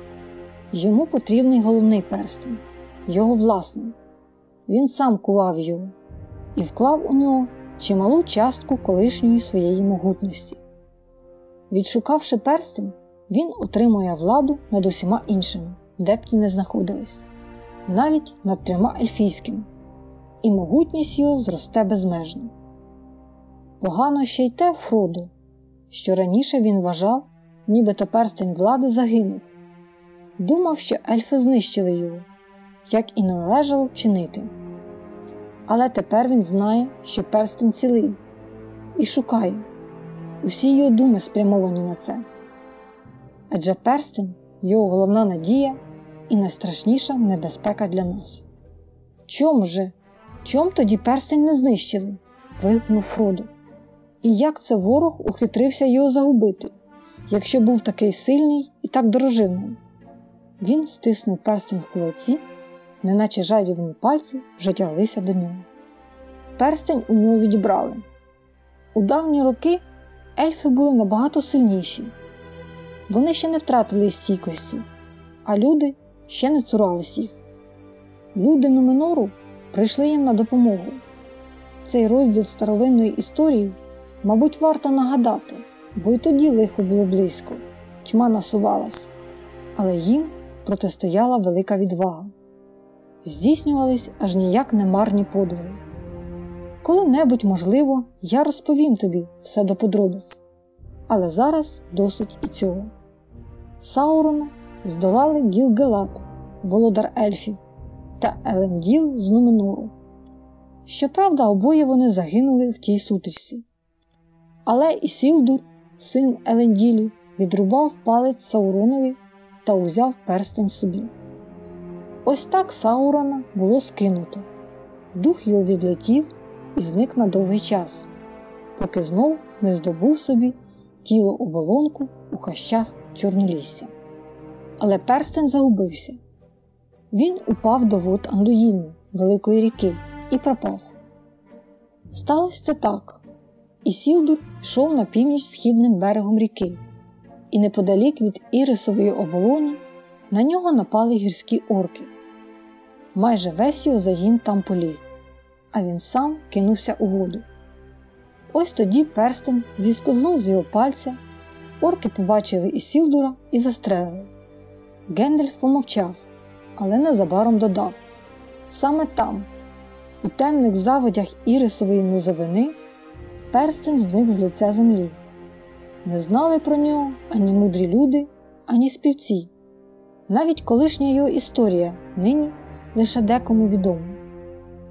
Йому потрібний головний перстень, його власний. Він сам кував його і вклав у нього чималу частку колишньої своєї могутності. Відшукавши перстень, він отримує владу над усіма іншими, де б ті не знаходились, навіть над трьома ельфійськими, і могутність його зросте безмежно. Погано ще й те Фроду, що раніше він вважав, нібито перстень влади загинув, думав, що ельфи знищили його, як і належало вчинити. Але тепер він знає, що перстень цілий, і шукає усі його думи спрямовані на це. адже перстень його головна надія і найстрашніша небезпека для нас. Чом же? Чом тоді перстень не знищили? вигукнув Фродо. І як це ворог ухитрився його загубити, якщо був такий сильний і так дорожив ним? Він стиснув перстень в кулаці, неначе жадібні пальці вже тяглися до нього. Перстень у нього відібрали. У давні роки ельфи були набагато сильніші. Вони ще не втратили стійкості, а люди ще не цурались їх. Люди Нуменору прийшли їм на допомогу. Цей розділ старовинної історії, мабуть, варто нагадати, бо й тоді лихо було близько, тьма насувалась, але їм протистояла велика відвага. Здійснювались аж ніяк не марні подвиги. Коли-небудь, можливо, я розповім тобі все до подробиць, але зараз досить і цього. Саурона здолали Гілгелат, володар ельфів, та Еленділ з Нуменору. Щоправда, обоє вони загинули в тій сутичці. Але Ісілдур, син Еленділі, відрубав палець Сауронові та узяв перстень собі. Ось так Саурона було скинуто. Дух його відлетів і зник на довгий час, поки знов не здобув собі тіло оболонку у хащах Чорнолісся. Але перстень загубився. Він упав до вод Андуїну, Великої ріки, і пропав. Сталося це так. Ісілдур йшов на північ східним берегом ріки, і неподалік від Ірисової оболоні на нього напали гірські орки. Майже весь його загін там поліг, а він сам кинувся у воду. Ось тоді перстень зіскознув з його пальця, орки побачили Ісілдура і застрелили. Гендальф помовчав, але незабаром додав саме там, у темних заводях Ірисової низовини, перстень зник з лиця землі. Не знали про нього ані мудрі люди, ані співці. Навіть колишня його історія нині лише декому відома.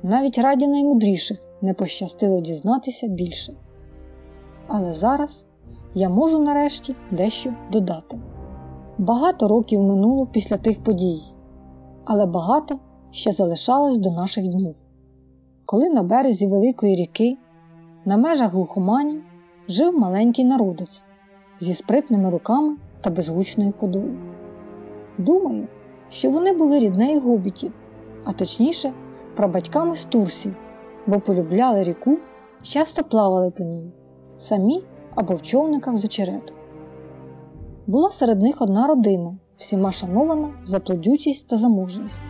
Навіть раді наймудріших не пощастило дізнатися більше. Але зараз я можу нарешті дещо додати. Багато років минуло після тих подій, але багато ще залишалось до наших днів. Коли на березі Великої ріки, на межах глухомані, жив маленький народець зі спритними руками та безгучною ходою. Думаю, що вони були ріднею гобітів, а точніше, прабатьками з турсів, бо полюбляли ріку, часто плавали по ній, самі або в човниках з очерету. Була серед них одна родина, всіма шанована за плодючість та заможність.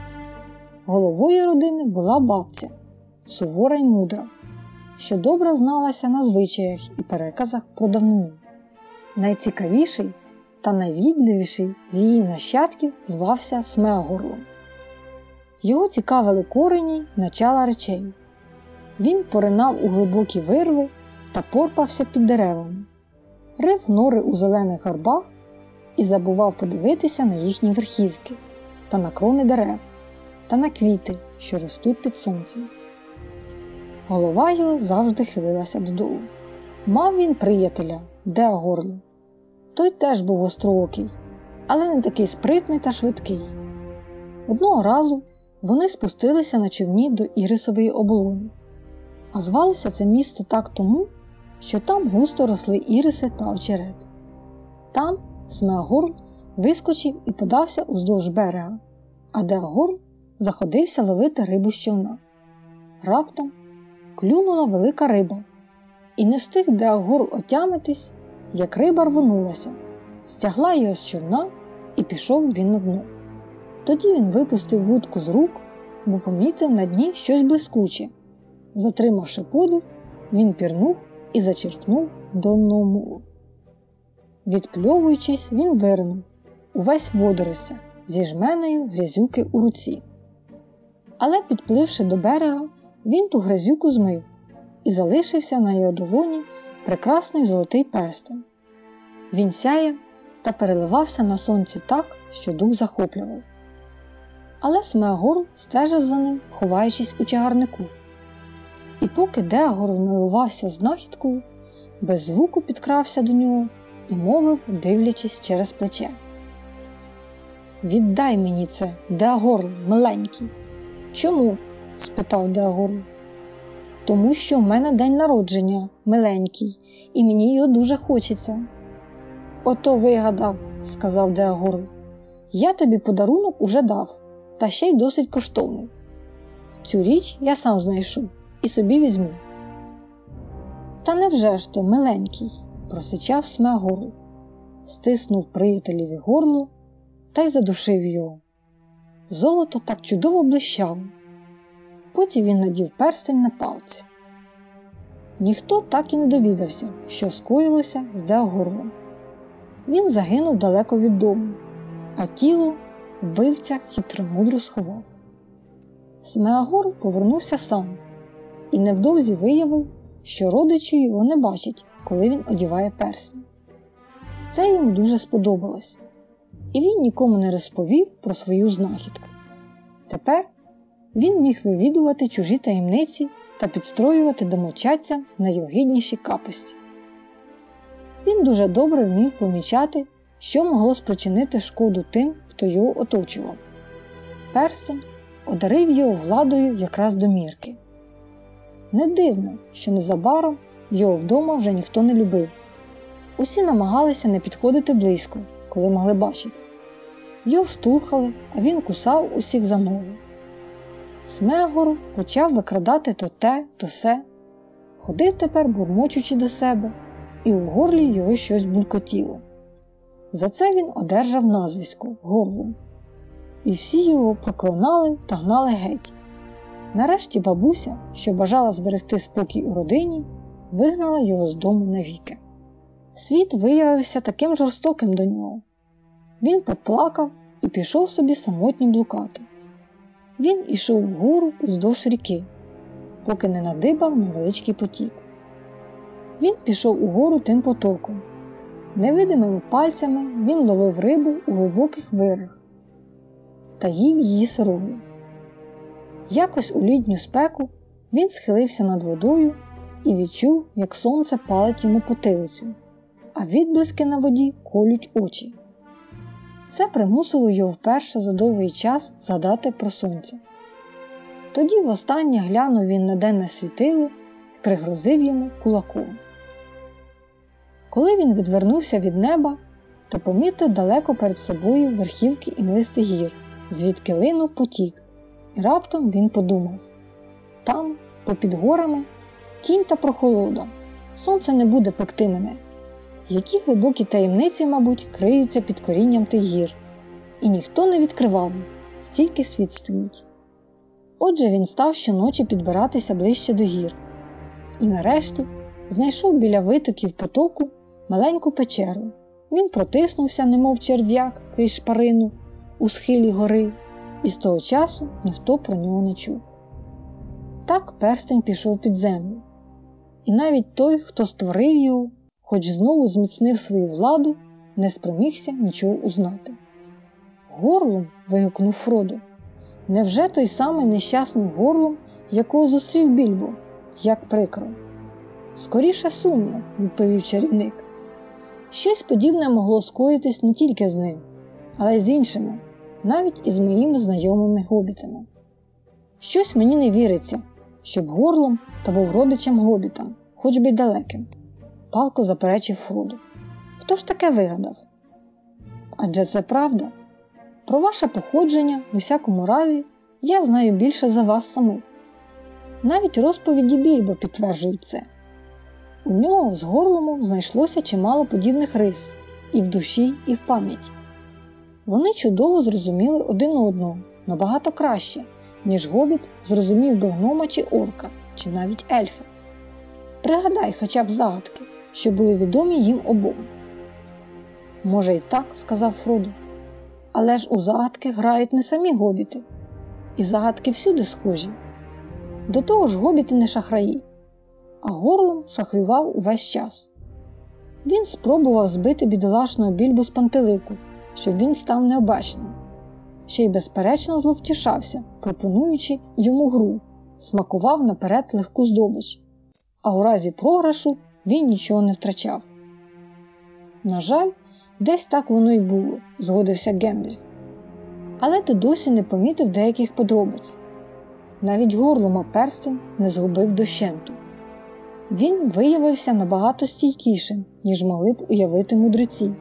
Головою родини була бабця, сувора й мудра, що добре зналася на звичаях і переказах про давнину. Найцікавіший та найвідливіший з її нащадків звався Смеагорлом. Його цікавили корені начала речей. Він поринав у глибокі вирви та порпався під деревами, рив нори у зелених горбах і забував подивитися на їхні верхівки та на крони дерев та на квіти, що ростуть під сонцем. Голова його завжди хилилася додолу. Мав він приятеля, Деагорлу. Той теж був остроокий, але не такий спритний та швидкий. Одного разу вони спустилися на човні до Ірисової оболоні, а звалося це місце так тому, що там густо росли іриси та очерет. Там Смеагорн вискочив і подався уздовж берега, а Деагорн заходився ловити рибу з човна. Раптом клюнула велика риба, і не встиг Деагорл отямитись, як риба рвонулася, стягла його з човна і пішов він на дно. Тоді він випустив вудку з рук, бо помітив на дні щось блискуче. Затримавши подих, він пірнув і зачерпнув донного мулу. Відпльовуючись, він вирнув увесь водоростя зі жменею грязюки у руці. Але, підпливши до берега, він ту грязюку змив і залишився на його долоні прекрасний золотий перстень. Він сяяв та переливався на сонці так, що дух захоплював. Але Смеагорл стежив за ним, ховаючись у чагарнику. І поки Деагорл милувався знахідкою, без звуку підкрався до нього і мовив, дивлячись через плече. Віддай мені це, Деагорл, миленький. Чому? спитав Деагорл. Тому що в мене день народження миленький, і мені його дуже хочеться. Ото вигадав, сказав Деагорл. Я тобі подарунок уже дав, та ще й досить коштовний. Цю річ я сам знайшов і собі візьму. Та невже ж то, миленький, просичав Смегорл, стиснув приятелеві горло та й задушив його. Золото так чудово блищало. Потім він надів перстень на палці. Ніхто так і не довідався, що скоїлося з Деагорлом. Він загинув далеко від дому, а тіло вбивця хитромудро сховав. Смеагор повернувся сам і невдовзі виявив, що родичі його не бачать, коли він одіває персня. Це йому дуже сподобалось, і він нікому не розповів про свою знахідку. Тепер він міг вивідувати чужі таємниці та підстроювати домочадцям найогідніші капості. Він дуже добре вмів помічати, що могло спричинити шкоду тим, хто його оточував. Перстень одарив його владою якраз до мірки. Не дивно, що незабаром його вдома вже ніхто не любив. Усі намагалися не підходити близько, коли могли бачити. Його штурхали, а він кусав усіх за ноги. Смегору почав викрадати то те, то се, ходив тепер, бурмочучи до себе, і у горлі його щось булькотіло. За це він одержав назвисько горлом, і всі його проклинали та гнали геть. Нарешті бабуся, що бажала зберегти спокій у родині, вигнала його з дому навіки. Світ виявився таким жорстоким до нього. Він поплакав і пішов собі самотнім блукати. Він ішов вгору уздовж ріки, поки не надибав невеличкий потік. Він пішов угору тим потоком. Невидимими пальцями він ловив рибу у глибоких вирах та їв її сирою. Якось у літню спеку він схилився над водою і відчув, як сонце палить йому потилицю, а відблиски на воді колють очі. Це примусило його вперше за довгий час згадати про сонце. Тоді востаннє глянув він на денне світило і пригрозив йому кулаком. Коли він відвернувся від неба, то помітив далеко перед собою верхівки і млисти гір, звідки линув потік, і раптом він подумав там, попід горами, тінь та прохолода, сонце не буде пекти мене. Які глибокі таємниці, мабуть, криються під корінням тих гір, і ніхто не відкривав їх, стільки світ стоїть. Отже він став щоночі підбиратися ближче до гір, і нарешті знайшов біля витоків потоку маленьку печеру. Він протиснувся, немов черв'як крізь шпарину у схилі гори, і з того часу ніхто про нього не чув. Так перстень пішов під землю, і навіть той, хто створив його, хоч знову зміцнив свою владу, не спромігся нічого узнати. Горлом. вигукнув Фродо. Невже той самий нещасний горлом, якого зустрів більбо? Як прикро? Скоріше сумно, відповів чарівник. Щось подібне могло скоїтись не тільки з ним, але й з іншими, навіть із моїми знайомими гобітами. Щось мені не віриться, щоб горлом та був родичем гобітам, хоч би й далеким, палко заперечив Фродо. Хто ж таке вигадав? Адже це правда. Про ваше походження, в усякому разі, я знаю більше за вас самих. Навіть розповіді Більбо підтверджують це. У нього з горлому знайшлося чимало подібних рис і в душі, і в пам'яті. Вони чудово зрозуміли один одного набагато краще, ніж гобіт зрозумів би гнома чи орка, чи навіть ельфа. Пригадай хоча б загадки, що були відомі їм обом. Може, й так, сказав Фродо. Але ж у загадки грають не самі гобіти, і загадки всюди схожі. До того ж, гобіти не шахраї, а горлом шахрював увесь час. Він спробував збити бідолашного більбу з пантелику, щоб він став необачним. Ще й безперечно зловтішався, пропонуючи йому гру, смакував наперед легку здобич, а у разі програшу він нічого не втрачав. На жаль, десь так воно й було, згодився Гендальф. Але ти досі не помітив деяких подробиць. Навіть горлома перстень не згубив дощенту. Він виявився набагато стійкішим, ніж могли б уявити мудреці,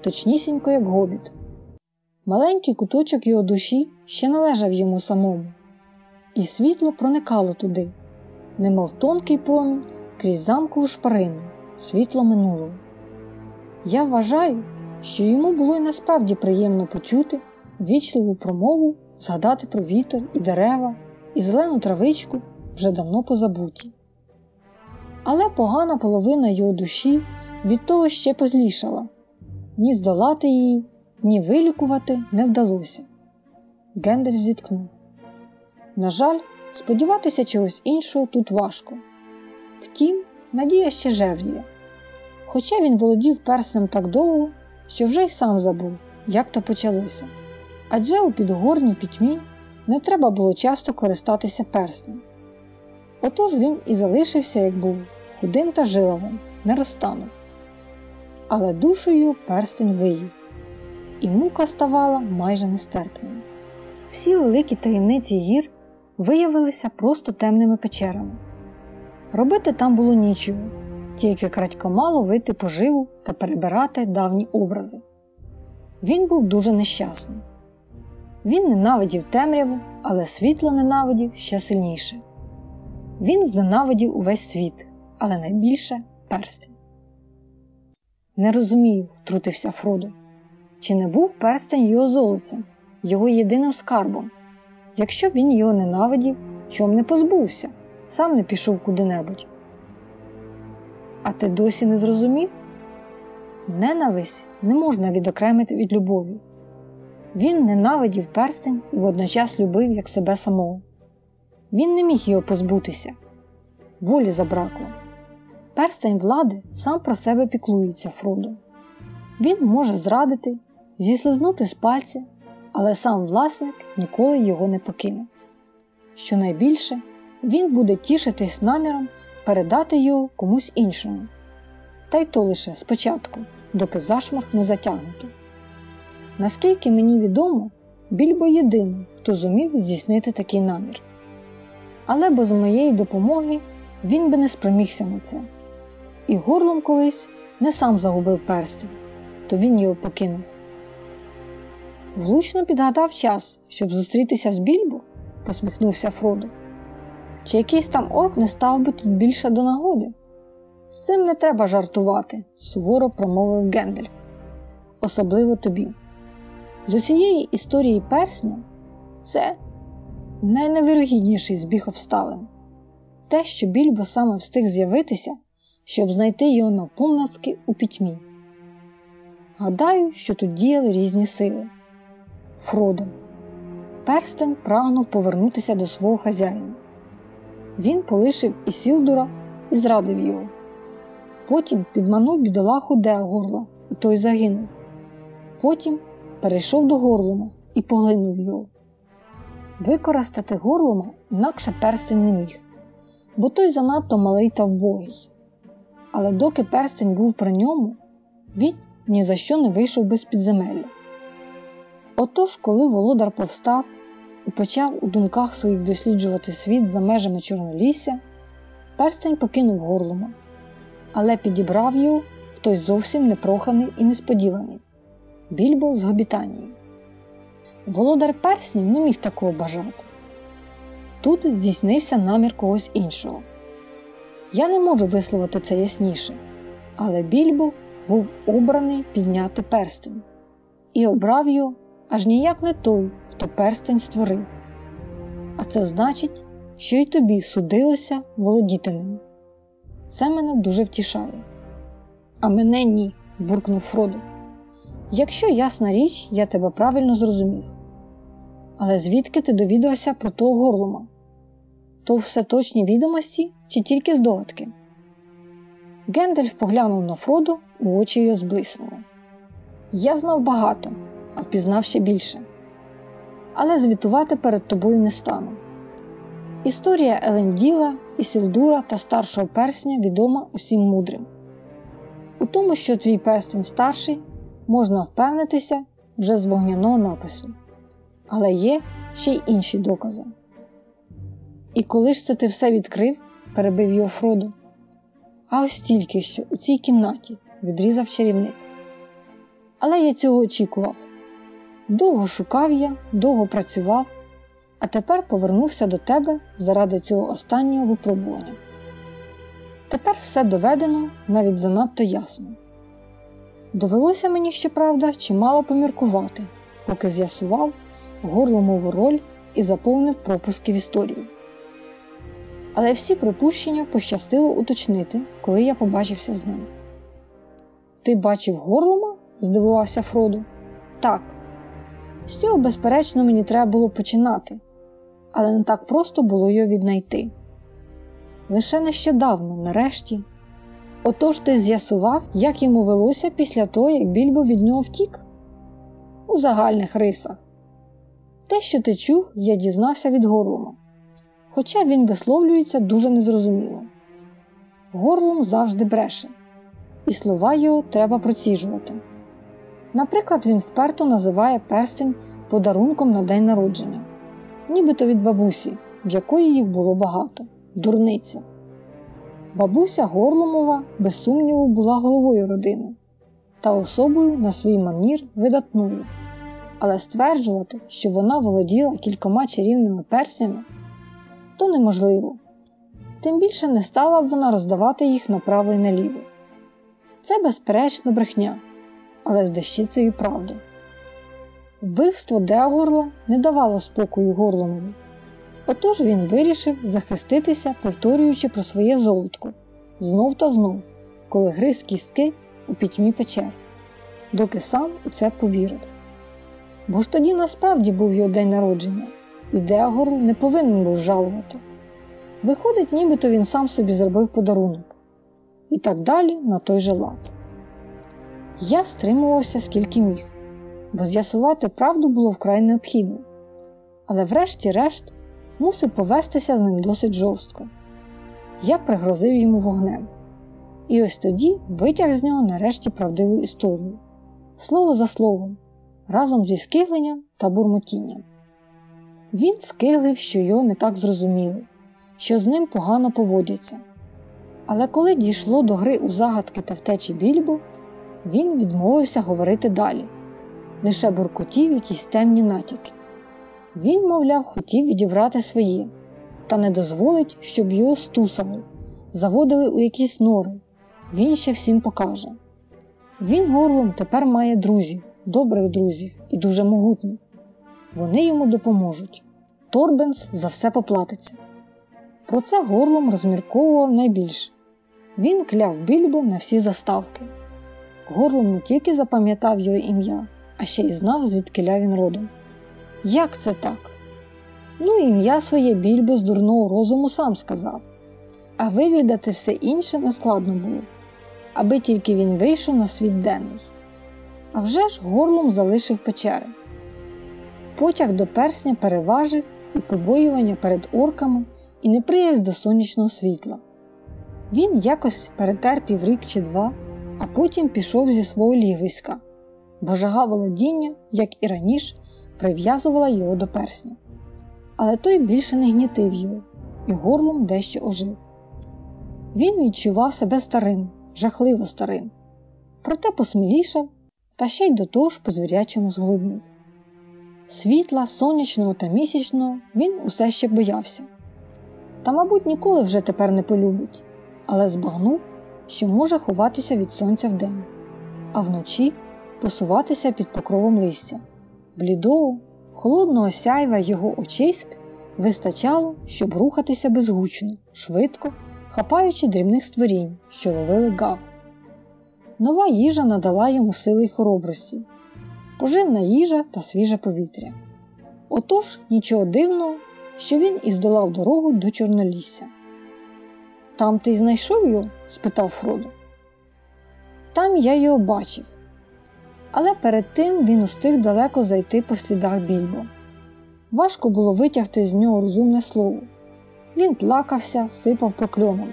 точнісінько, як гобіт. Маленький куточок його душі ще належав йому самому, і світло проникало туди, немов тонкий промінь крізь замкову шпарину, світло минулого. Я вважаю, що йому було й насправді приємно почути вічливу промову, згадати про вітер і дерева, і зелену травичку вже давно позабуті. Але погана половина його душі від того ще позлішала ні здолати її, ні вилікувати не вдалося. Гендальф зіткнув. На жаль, сподіватися чогось іншого тут важко. Втім, надія ще жевріє. Хоча він володів перснем так довго, що вже й сам забув, як то почалося. Адже у підгорній пітьмі не треба було часто користатися перснем. Отож він і залишився, як був, худим та жиловим, не розтанув. Але душею перстень виїв, і мука ставала майже нестерпною. Всі великі таємниці гір виявилися просто темними печерами. Робити там було нічого, тільки крадькома вийти поживу та перебирати давні образи. Він був дуже нещасний. Він ненавидів темряву, але світло ненавидів ще сильніше. Він зненавидів увесь світ, але найбільше перстень. Не розумію, втрутився Фродо. Чи не був перстень його золотцем, його єдиним скарбом? Якщо б він його ненавидів, чом не позбувся, сам не пішов куди-небудь. А ти досі не зрозумів? Ненависть не можна відокремити від любові. Він ненавидів перстень і водночас любив як себе самого. Він не міг його позбутися, волі забракло. Перстень влади сам про себе піклується Фродо. Він може зрадити, зіслизнути з пальця, але сам власник ніколи його не покине. Щонайбільше він буде тішитись наміром передати його комусь іншому. Та й то лише спочатку, доки зашмарк не затягнуто. Наскільки мені відомо, Більбо єдиний, хто зумів здійснити такий намір. Але без моєї допомоги він би не спромігся на це. І горлом колись не сам загубив перстень, то він його покинув. Влучно підгадав час, щоб зустрітися з Більбо, посміхнувся Фродо. Чи якийсь там орк не став би тут більше до нагоди? З цим не треба жартувати, суворо промовив Гендальф. Особливо тобі. З усієї історії персня це найневірогідніший збіг обставин. Те, що більбо саме встиг з'явитися, щоб знайти його навпомацки у пітьмі. Гадаю, що тут діяли різні сили. Фродо. Перстень прагнув повернутися до свого хазяїна. Він полишив Ісілдура і зрадив його. Потім підманув бідолаху Деагорла, і той загинув. Потім перейшов до горлума і поглинув його. Використати горлума інакше перстень не міг, бо той занадто малий та вбогий. Але доки перстень був при ньому, він ні за що не вийшов без підземелля. Отож, коли володар повстав і почав у думках своїх досліджувати світ за межами Чорнолісся, перстень покинув горлума, але підібрав його хтось зовсім непроханий і несподіваний більбо з Гобітанії. Володар перснів не міг такого бажати. Тут здійснився намір когось іншого. Я не можу висловити це ясніше, але більбо був обраний підняти перстень і обрав його аж ніяк не той, хто перстень створив. А це значить, що й тобі судилося володіти ним. Це мене дуже втішає. А мене ні, буркнув Фродо. Якщо ясна річ, я тебе правильно зрозумів. Але звідки ти довідався про того горлума? То все точні відомості чи тільки здогадки? Гендальф поглянув на Фроду, і очі його зблиснули. Я знав багато, а впізнав ще більше. Але звітувати перед тобою не стану. Історія Еленділа, Ісілдура та старшого персня відома усім мудрим. У тому, що твій перстень старший, можна впевнитися вже з вогняного напису. Але є ще й інші докази. І коли ж це ти все відкрив, перебив його Фродо. А ось тільки що у цій кімнаті відрізав чарівник. Але я цього очікував. Довго шукав я, довго працював, а тепер повернувся до тебе заради цього останнього випробування. Тепер все доведено навіть занадто ясно. Довелося мені, щоправда, чимало поміркувати, поки з'ясував горломову роль і заповнив пропуски в історії. Але всі припущення пощастило уточнити, коли я побачився з ним. Ти бачив горлома? здивувався Фроду. Так. З цього, безперечно, мені треба було починати, але не так просто було його віднайти. Лише нещодавно, нарешті. Отож ти з'ясував, як йому велося після того, як більбо від нього втік? У загальних рисах. Те, що ти чув, я дізнався від Горлума. Хоча він висловлюється дуже незрозуміло. Горлум завжди бреше, і слова його треба проціжувати. Наприклад, він вперто називає перстень подарунком на день народження, нібито від бабусі, в якої їх було багато, дурниця. Бабуся Горлумова, без сумніву, була головою родини та особою на свій манір видатною, але стверджувати, що вона володіла кількома чарівними перснями, то неможливо. Тим більше не стала б вона роздавати їх направо і наліво. Це безперечно брехня але з дещицею правди. Вбивство Деагорла не давало спокою Горломові. Отож він вирішив захиститися, повторюючи про своє золотко знов та знов, коли гриз кістки у пітьмі печер, доки сам у це повірив. Бо ж тоді насправді був його день народження, і Деагорл не повинен був жалувати. Виходить, нібито він сам собі зробив подарунок. І так далі на той же лад. Я стримувався скільки міг, бо з'ясувати правду було вкрай необхідно, але врешті-решт мусив повестися з ним досить жорстко. Я пригрозив йому вогнем, і ось тоді витяг з нього нарешті правдиву історію, слово за словом, разом зі скигленням та бурмотінням. Він скиглив, що його не так зрозуміли, що з ним погано поводяться. Але коли дійшло до гри у загадки та втечі більбо, він відмовився говорити далі, лише буркотів якісь темні натяки. Він, мовляв, хотів відібрати своє, та не дозволить, щоб його стусали, заводили у якісь нори. Він ще всім покаже. Він горлом тепер має друзів, добрих друзів і дуже могутніх. Вони йому допоможуть. Торбенс за все поплатиться. Про це горлом розмірковував найбільше. Він кляв більбо на всі заставки. Горлом не тільки запам'ятав його ім'я, а ще й знав, звідкиля він родом. Як це так? Ну, ім'я своє більбо з дурного розуму сам сказав, а вивідати все інше нескладно було, аби тільки він вийшов на світ денний. А вже ж горлом залишив печери. Потяг до персня переважив і побоювання перед орками, і неприязнь до сонячного світла. Він якось перетерпів рік чи два а потім пішов зі свого лігвиська, бо жага володіння, як і раніше, прив'язувала його до персня. Але той більше не гнітив його і горлом дещо ожив. Він відчував себе старим, жахливо старим, проте посмілішав та ще й до того ж по звірячому зголоднів. Світла, сонячного та місячного він усе ще боявся. Та, мабуть, ніколи вже тепер не полюбить, але збагнув, що може ховатися від сонця вдень, а вночі посуватися під покровом листя. Блідого, холодного сяйва його очиськ вистачало, щоб рухатися безгучно, швидко, хапаючи дрібних створінь, що ловили гав. Нова їжа надала йому сили й хоробрості, поживна їжа та свіже повітря. Отож нічого дивного, що він і здолав дорогу до Чорнолісся. Там ти знайшов його? спитав Фродо. Там я його бачив. Але перед тим він устиг далеко зайти по слідах більбо. Важко було витягти з нього розумне слово. Він плакався, сипав прокльонами.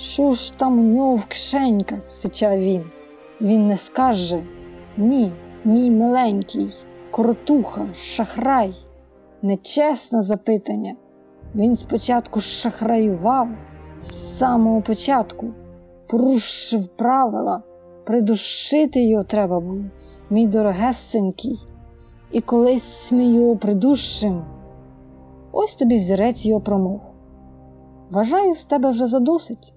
Що ж там у нього в кишеньках? сичав він. Він не скаже ні, мій миленький, коротуха, шахрай. Нечесне запитання. Він спочатку шахраював з самого початку, порушив правила, придушити його треба було, мій дорогесенький, і колись ми його придушим. Ось тобі взірець його промов. Вважаю, з тебе вже задосить.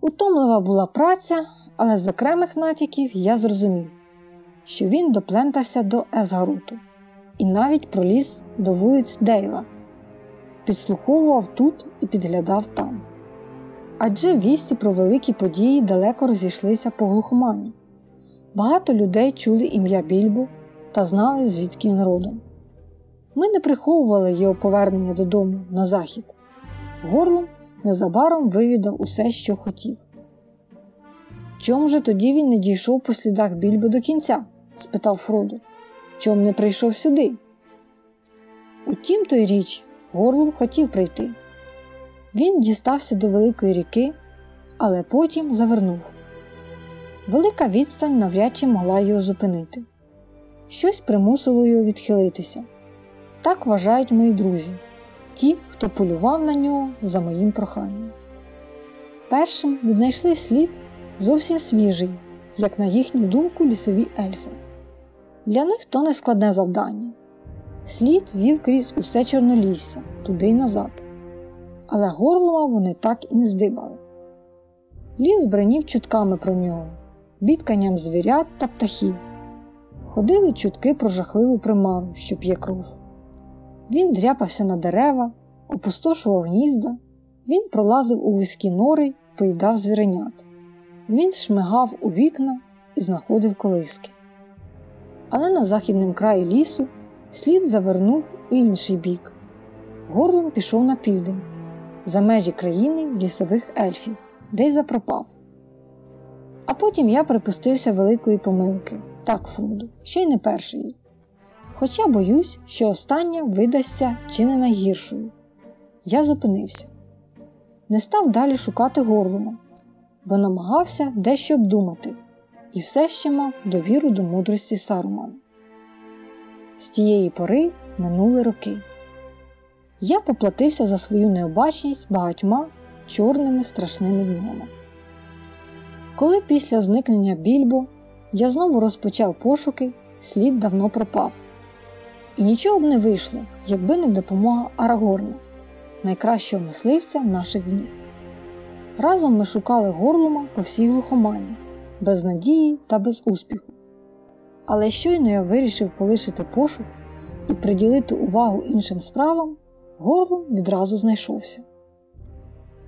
Утомлива була праця, але з окремих натяків я зрозумів, що він доплентався до Есгаруту і навіть проліз до вулиць Дейла, підслуховував тут і підглядав там. Адже вісті про великі події далеко розійшлися по глухомані. Багато людей чули ім'я Більбо та знали, звідки він родом. Ми не приховували його повернення додому на захід. Горлом незабаром вивідав усе, що хотів. Чом же тоді він не дійшов по слідах більбо до кінця? спитав Фродо. Чом не прийшов сюди? Утім, той річ, Горлум хотів прийти. Він дістався до великої ріки, але потім завернув. Велика відстань навряд чи могла його зупинити. Щось примусило його відхилитися. Так вважають мої друзі, ті, хто полював на нього за моїм проханням. Першим віднайшли слід зовсім свіжий, як на їхню думку, лісові ельфи. Для них то не складне завдання. Слід вів крізь усе чорнолісся, туди й назад. Але горлова вони так і не здибали. Ліс бренів чутками про нього, бідканням звірят та птахів. Ходили чутки про жахливу примару, що п'є кров. Він дряпався на дерева, опустошував гнізда, він пролазив у вузькі нори поїдав звіренят. Він шмигав у вікна і знаходив колиски. Але на західному краї лісу слід завернув у інший бік. Горлом пішов на південь, за межі країни лісових ельфів, де й запропав. А потім я припустився великої помилки, так, Фроду, ще й не першої. Хоча боюсь, що остання видасться чи не найгіршою. Я зупинився. Не став далі шукати горлума, бо намагався дещо обдумати і все ще мав довіру до мудрості Сарумана. З тієї пори минули роки. Я поплатився за свою необачність багатьма чорними страшними днями. Коли після зникнення більбо я знову розпочав пошуки, слід давно пропав. І нічого б не вийшло, якби не допомога Арагорна, найкращого мисливця наших днів. Разом ми шукали горлума по всій глухомані, без надії та без успіху. Але щойно я вирішив полишити пошук і приділити увагу іншим справам, горлум відразу знайшовся.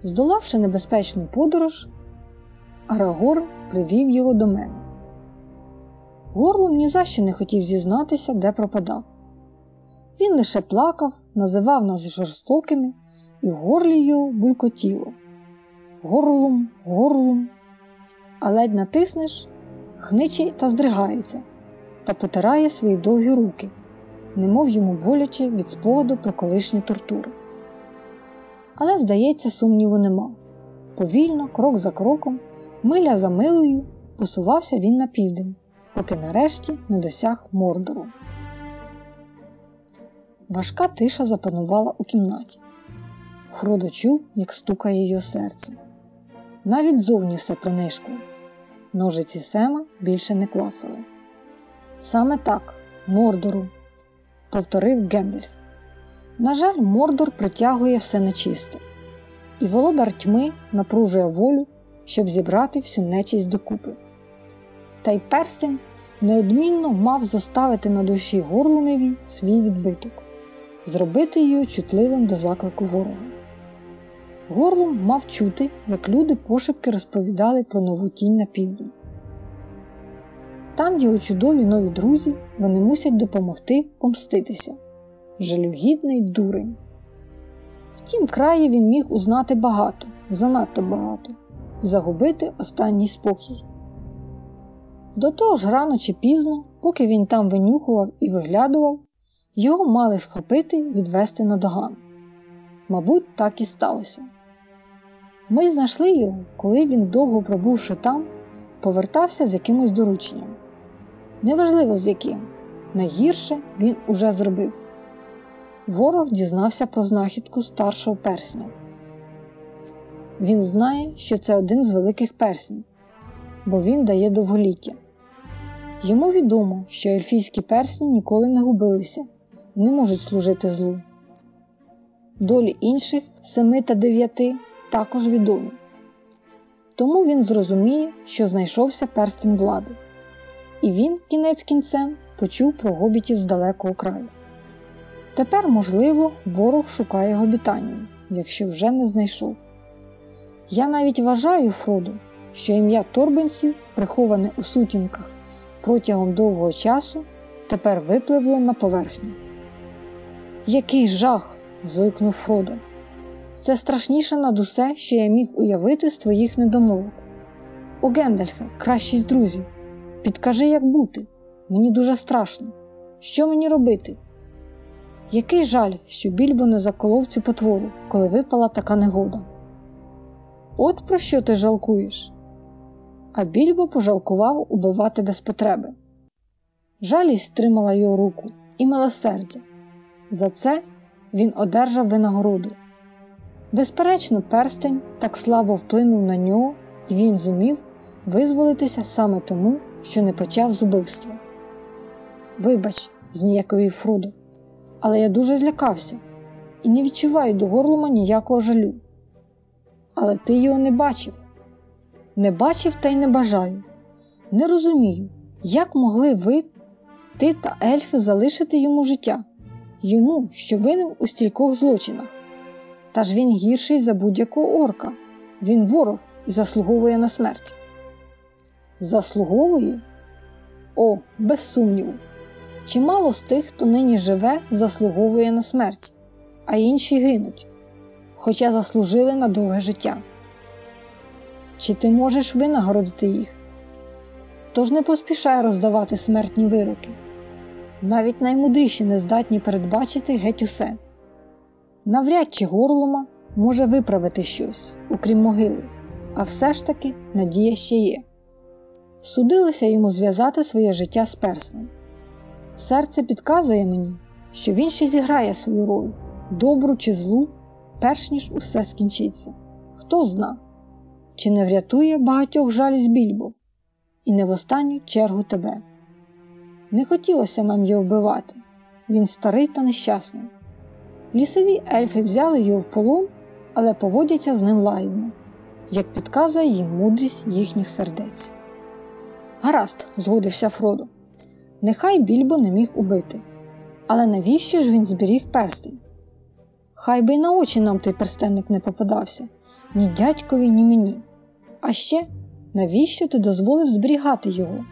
Здолавши небезпечну подорож, Арагорн привів його до мене. Горлум ні за що не хотів зізнатися, де пропадав. Він лише плакав, називав нас жорстокими, і в горлі його булькотіло. Горлум, горлум, а ледь натиснеш, хниче та здригається, та потирає свої довгі руки, немов йому боляче від спогаду про колишні тортури. Але, здається, сумніву нема. Повільно, крок за кроком, миля за милою, посувався він на південь, поки нарешті не досяг мордору. Важка тиша запанувала у кімнаті. Фродо чув, як стукає його серце. Навіть зовні все принишкло. Ножиці Сема більше не клацали. Саме так, Мордору, повторив Гендальф. На жаль, Мордор притягує все нечисте, і володар тьми напружує волю, щоб зібрати всю нечість докупи. Та й перстень неодмінно мав заставити на душі горлумеві свій відбиток, зробити його чутливим до заклику ворога. Горлом мав чути, як люди пошепки розповідали про нову тінь на півдні. Там його чудові нові друзі вони мусять допомогти помститися. Жалюгідний дурень. Втім, краї він міг узнати багато, занадто багато, і загубити останній спокій. До того ж, рано чи пізно, поки він там винюхував і виглядував, його мали схопити і відвести на доган. Мабуть, так і сталося. Ми знайшли його, коли він, довго пробувши там, повертався з якимось дорученням. Неважливо з яким, найгірше він уже зробив. Ворог дізнався про знахідку старшого персня. Він знає, що це один з великих перснів, бо він дає довголіття. Йому відомо, що ельфійські персні ніколи не губилися не можуть служити злу. Долі інших семи та дев'яти також відомі. Тому він зрозуміє, що знайшовся перстень влади, і він, кінець кінцем, почув про гобітів з далекого краю. Тепер, можливо, ворог шукає гобітанію, якщо вже не знайшов. Я навіть вважаю, Фроду, що ім'я Торбенсів, приховане у сутінках протягом довгого часу, тепер випливло на поверхню. Який жах! зойкнув Фродо. Це страшніше над усе, що я міг уявити з твоїх недомовок. О Гендальфе, кращий з друзів, підкажи, як бути. Мені дуже страшно. Що мені робити? Який жаль, що більбо не заколов цю потвору, коли випала така негода. От про що ти жалкуєш? А більбо пожалкував убивати без потреби. Жалість стримала його руку і милосердя. За це він одержав винагороду. Безперечно, перстень так слабо вплинув на нього, і він зумів визволитися саме тому, що не почав з убивства. Вибач, зніяковів Фродо, але я дуже злякався і не відчуваю до горлума ніякого жалю. Але ти його не бачив. Не бачив та й не бажаю. Не розумію, як могли ви, ти та ельфи залишити йому життя, йому, що винен у стількох злочинах. Та ж він гірший за будь-якого орка. Він ворог і заслуговує на смерть. Заслуговує? О, без сумніву. Чимало з тих, хто нині живе, заслуговує на смерть, а інші гинуть, хоча заслужили на довге життя. Чи ти можеш винагородити їх? Тож не поспішай роздавати смертні вироки. Навіть наймудріші не здатні передбачити геть усе. Навряд чи горлома може виправити щось, окрім могили, а все ж таки надія ще є. Судилося йому зв'язати своє життя з перснем. Серце підказує мені, що він ще зіграє свою роль, добру чи злу, перш ніж усе скінчиться. Хто зна, чи не врятує багатьох жалість більбо, і не в останню чергу тебе. Не хотілося нам його вбивати, він старий та нещасний. Лісові ельфи взяли його в полон, але поводяться з ним лагідно, як підказує їм мудрість їхніх сердець. Гаразд, згодився Фродо. Нехай більбо не міг убити. Але навіщо ж він зберіг перстень? Хай би й на очі нам той перстенник не попадався, ні дядькові, ні мені. А ще навіщо ти дозволив зберігати його?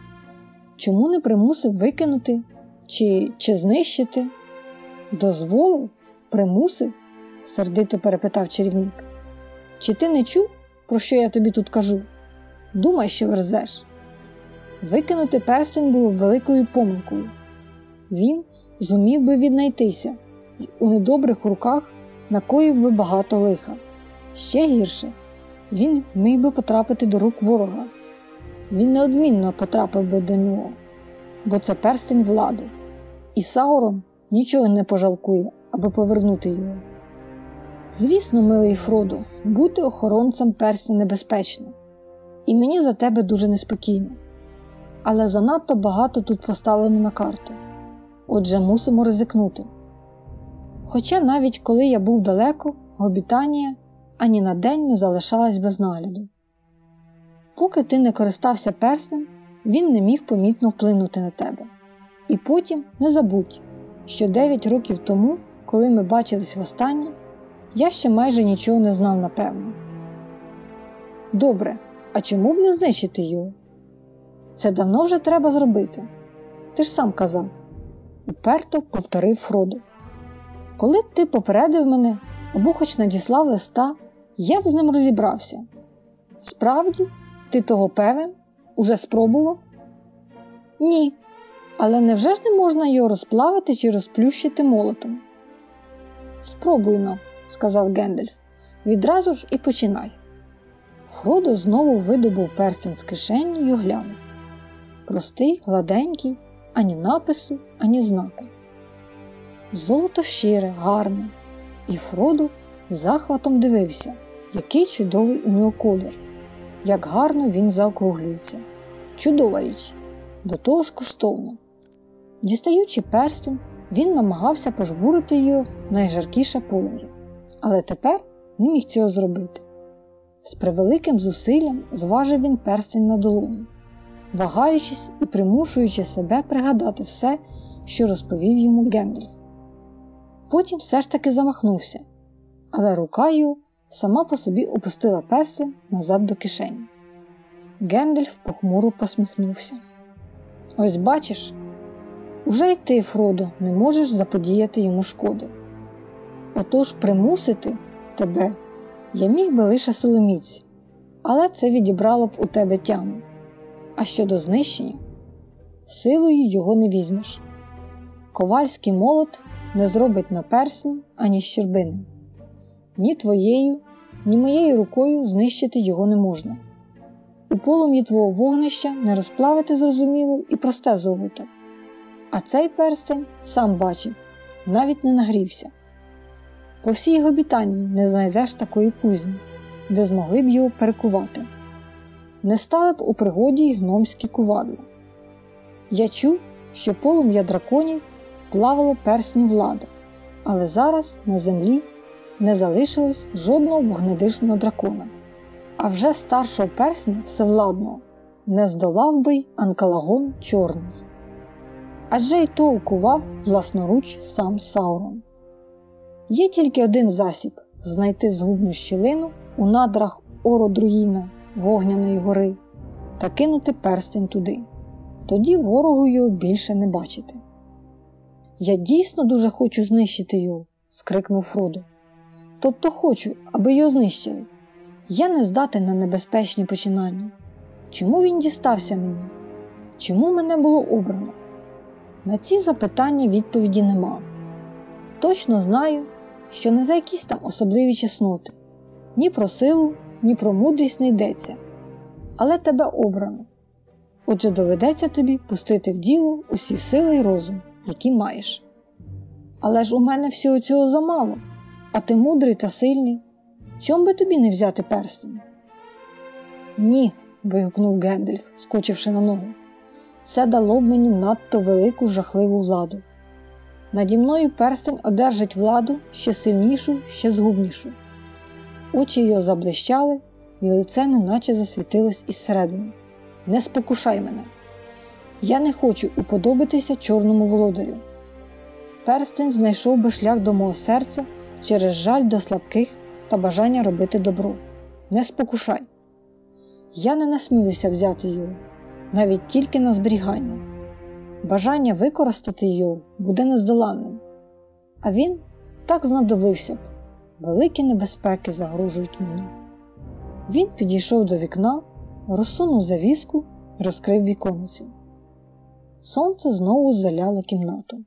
Чому не примусив викинути чи, чи знищити? Дозволив? Примусив? сердито перепитав чарівник. Чи ти не чув, про що я тобі тут кажу? Думай, що верзеш. Викинути перстень було великою помилкою. Він зумів би віднайтися і у недобрих руках накоїв би багато лиха. Ще гірше, він міг би потрапити до рук ворога. Він неодмінно потрапив би до нього, бо це перстень влади, і Саурон нічого не пожалкує, аби повернути його. Звісно, милий Фродо, бути охоронцем перстня небезпечно, і мені за тебе дуже неспокійно. Але занадто багато тут поставлено на карту. Отже, мусимо ризикнути. Хоча навіть коли я був далеко, Гобітанія ані на день не залишалась без нагляду. Поки ти не користався перснем, він не міг помітно вплинути на тебе. І потім не забудь, що 9 років тому, коли ми бачились востаннє, я ще майже нічого не знав напевно. Добре, а чому б не знищити його? Це давно вже треба зробити. Ти ж сам казав, уперто повторив Фродо. Коли б ти попередив мене або хоч надіслав листа, я б з ним розібрався. Справді, ти того певен? Уже спробував? Ні. Але невже ж не можна його розплавити чи розплющити молотом? Спробуйно, сказав Гендельф. Відразу ж і починай. Фродо знову видобув перстень з кишені й оглянув. Простий, гладенький, ані напису, ані знаку. Золото щире, гарне, і Фродо захватом дивився, який чудовий у нього колір, як гарно він заокруглюється. Чудова річ, до того ж коштовна. Дістаючи перстень, він намагався пожбурити його найжаркіше полум'я, але тепер не міг цього зробити. З превеликим зусиллям зважив він перстень на долоні, вагаючись і примушуючи себе пригадати все, що розповів йому Гендальф. Потім все ж таки замахнувся, але рука його сама по собі опустила перстень назад до кишені. Гендальф похмуро посміхнувся. Ось бачиш, уже й ти, Фродо, не можеш заподіяти йому шкоди. Отож примусити тебе я міг би лише силоміць, але це відібрало б у тебе тяму. А щодо знищення, силою його не візьмеш. Ковальський молот не зробить на персні ані щербини. Ні твоєю, ні моєю рукою знищити його не можна. У полум'ї твого вогнища не розплавити зрозуміло і просте золото. А цей перстень сам бачив, навіть не нагрівся. По всій Гобітанії не знайдеш такої кузні, де змогли б його перекувати. Не стали б у пригоді й гномські кувадла. Я чув, що полум'я драконів плавало персні влади, але зараз на землі не залишилось жодного вогнедишного дракона, а вже старшого персня всевладного не здолав би Анкалагон Чорний. Адже й то укував власноруч сам Саурон. Є тільки один засіб знайти згубну щілину у надрах Ородруїна Вогняної гори та кинути перстень туди. Тоді ворогу його більше не бачити. Я дійсно дуже хочу знищити його, скрикнув Фродо. Тобто хочу, аби його знищили. Я не здатен на небезпечні починання. Чому він дістався мені? Чому мене було обрано? На ці запитання відповіді нема. Точно знаю, що не за якісь там особливі чесноти, ні про силу, ні про мудрість не йдеться, але тебе обрано. Отже, доведеться тобі пустити в діло усі сили й розум, які маєш. Але ж у мене всього цього замало, а ти мудрий та сильний. Чом би тобі не взяти перстень? Ні, вигукнув Гендельф, скочивши на ноги. Це дало б мені надто велику жахливу владу. Наді мною перстень одержить владу ще сильнішу, ще згубнішу. Очі його заблищали, і лице неначе засвітилось із середини. Не спокушай мене. Я не хочу уподобитися чорному володарю. Перстень знайшов би шлях до мого серця через жаль до слабких та бажання робити добро. Не спокушай. Я не насмілюся взяти його, навіть тільки на зберігання. Бажання використати його буде нездоланним, а він так знадобився б, великі небезпеки загрожують мені. Він підійшов до вікна, розсунув завіску розкрив віконицю. Сонце знову заляло кімнату.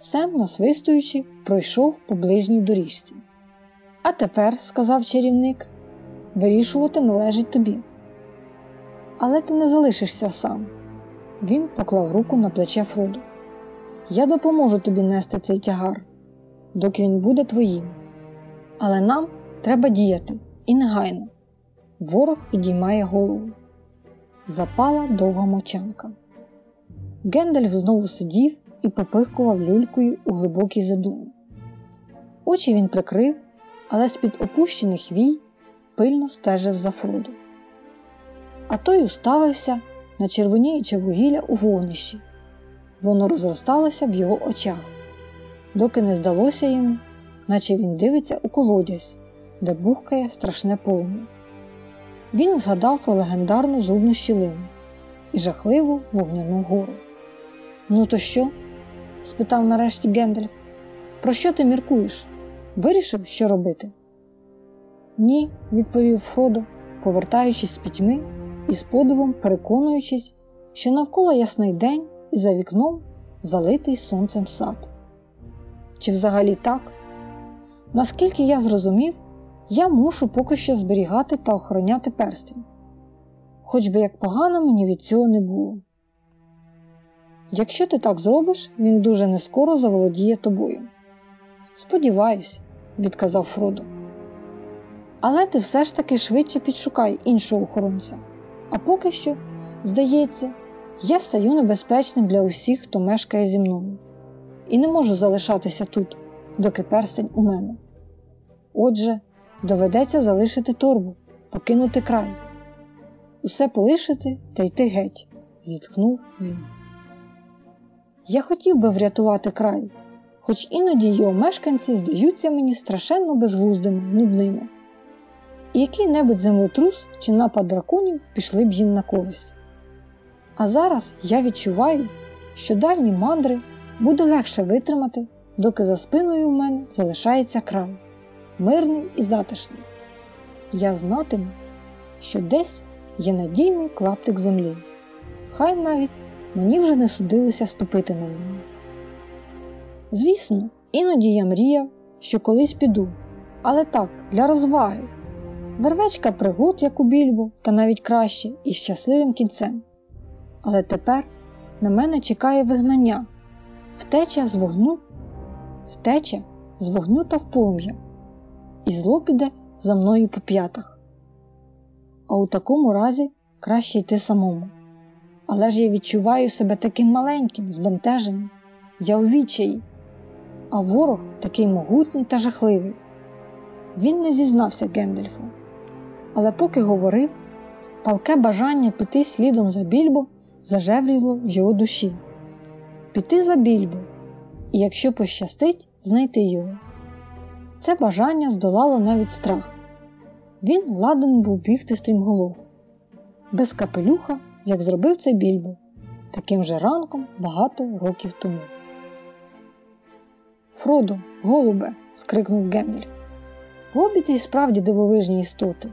Сем, насвистуючи, пройшов по ближній доріжці. А тепер, сказав чарівник, вирішувати належить тобі. Але ти не залишишся сам. Він поклав руку на плече Фроду. Я допоможу тобі нести цей тягар, доки він буде твоїм. Але нам треба діяти і негайно. Ворог підіймає голову. Запала довга мовчанка. Гендальф знову сидів і попихкував люлькою у глибокій задумі. Очі він прикрив, але з-під опущених вій пильно стежив за Фроду. А той уставився на червоніюче вугілля у вогнищі. Воно розросталося в його очах, доки не здалося йому, наче він дивиться у колодязь, де бухкає страшне полум'я. Він згадав про легендарну зубну щілину і жахливу вогняну гору. Ну, то що? Спитав нарешті Гендальф. Про що ти міркуєш? Вирішив, що робити? Ні, відповів Фродо, повертаючись з пітьми і з подивом переконуючись, що навколо ясний день і за вікном залитий сонцем сад. Чи взагалі так? Наскільки я зрозумів, Я мушу поки що зберігати та охороняти перстень, хоч би як погано мені від цього не було. Якщо ти так зробиш, він дуже нескоро заволодіє тобою. Сподіваюсь, відказав Фродо. Але ти все ж таки швидше підшукай іншого охоронця. А поки що, здається, я стаю небезпечним для усіх, хто мешкає зі мною, і не можу залишатися тут, доки перстень у мене. Отже, доведеться залишити торбу, покинути край, усе полишити та йти геть, зітхнув він. Я хотів би врятувати край, хоч іноді його мешканці здаються мені страшенно безглуздими, нудними. І який-небудь землетрус чи напад драконів пішли б їм на користь. А зараз я відчуваю, що дальні мандри буде легше витримати, доки за спиною у мене залишається край, мирний і затишний. Я знатиму, що десь є надійний клаптик землі, хай навіть мені вже не судилося ступити на нього. Звісно, іноді я мріяв, що колись піду, але так, для розваги. Вервечка пригод, як у більбу, та навіть краще із щасливим кінцем. Але тепер на мене чекає вигнання, втеча з вогню, втеча з вогню та в полум'я, і зло піде за мною по п'ятах. А у такому разі краще йти самому. Але ж я відчуваю себе таким маленьким, збентеженим, я у відчаї, а ворог такий могутній та жахливий. Він не зізнався Гендельфу. Але поки говорив, палке бажання піти слідом за більбо зажевріло в його душі. Піти за більбо, і якщо пощастить, знайти його. Це бажання здолало навіть страх. Він ладен був бігти стрімголов, без капелюха, як зробив це більбо, таким же ранком багато років тому. Фродо, голубе. скрикнув Гендель. Гобіти і справді дивовижні істоти.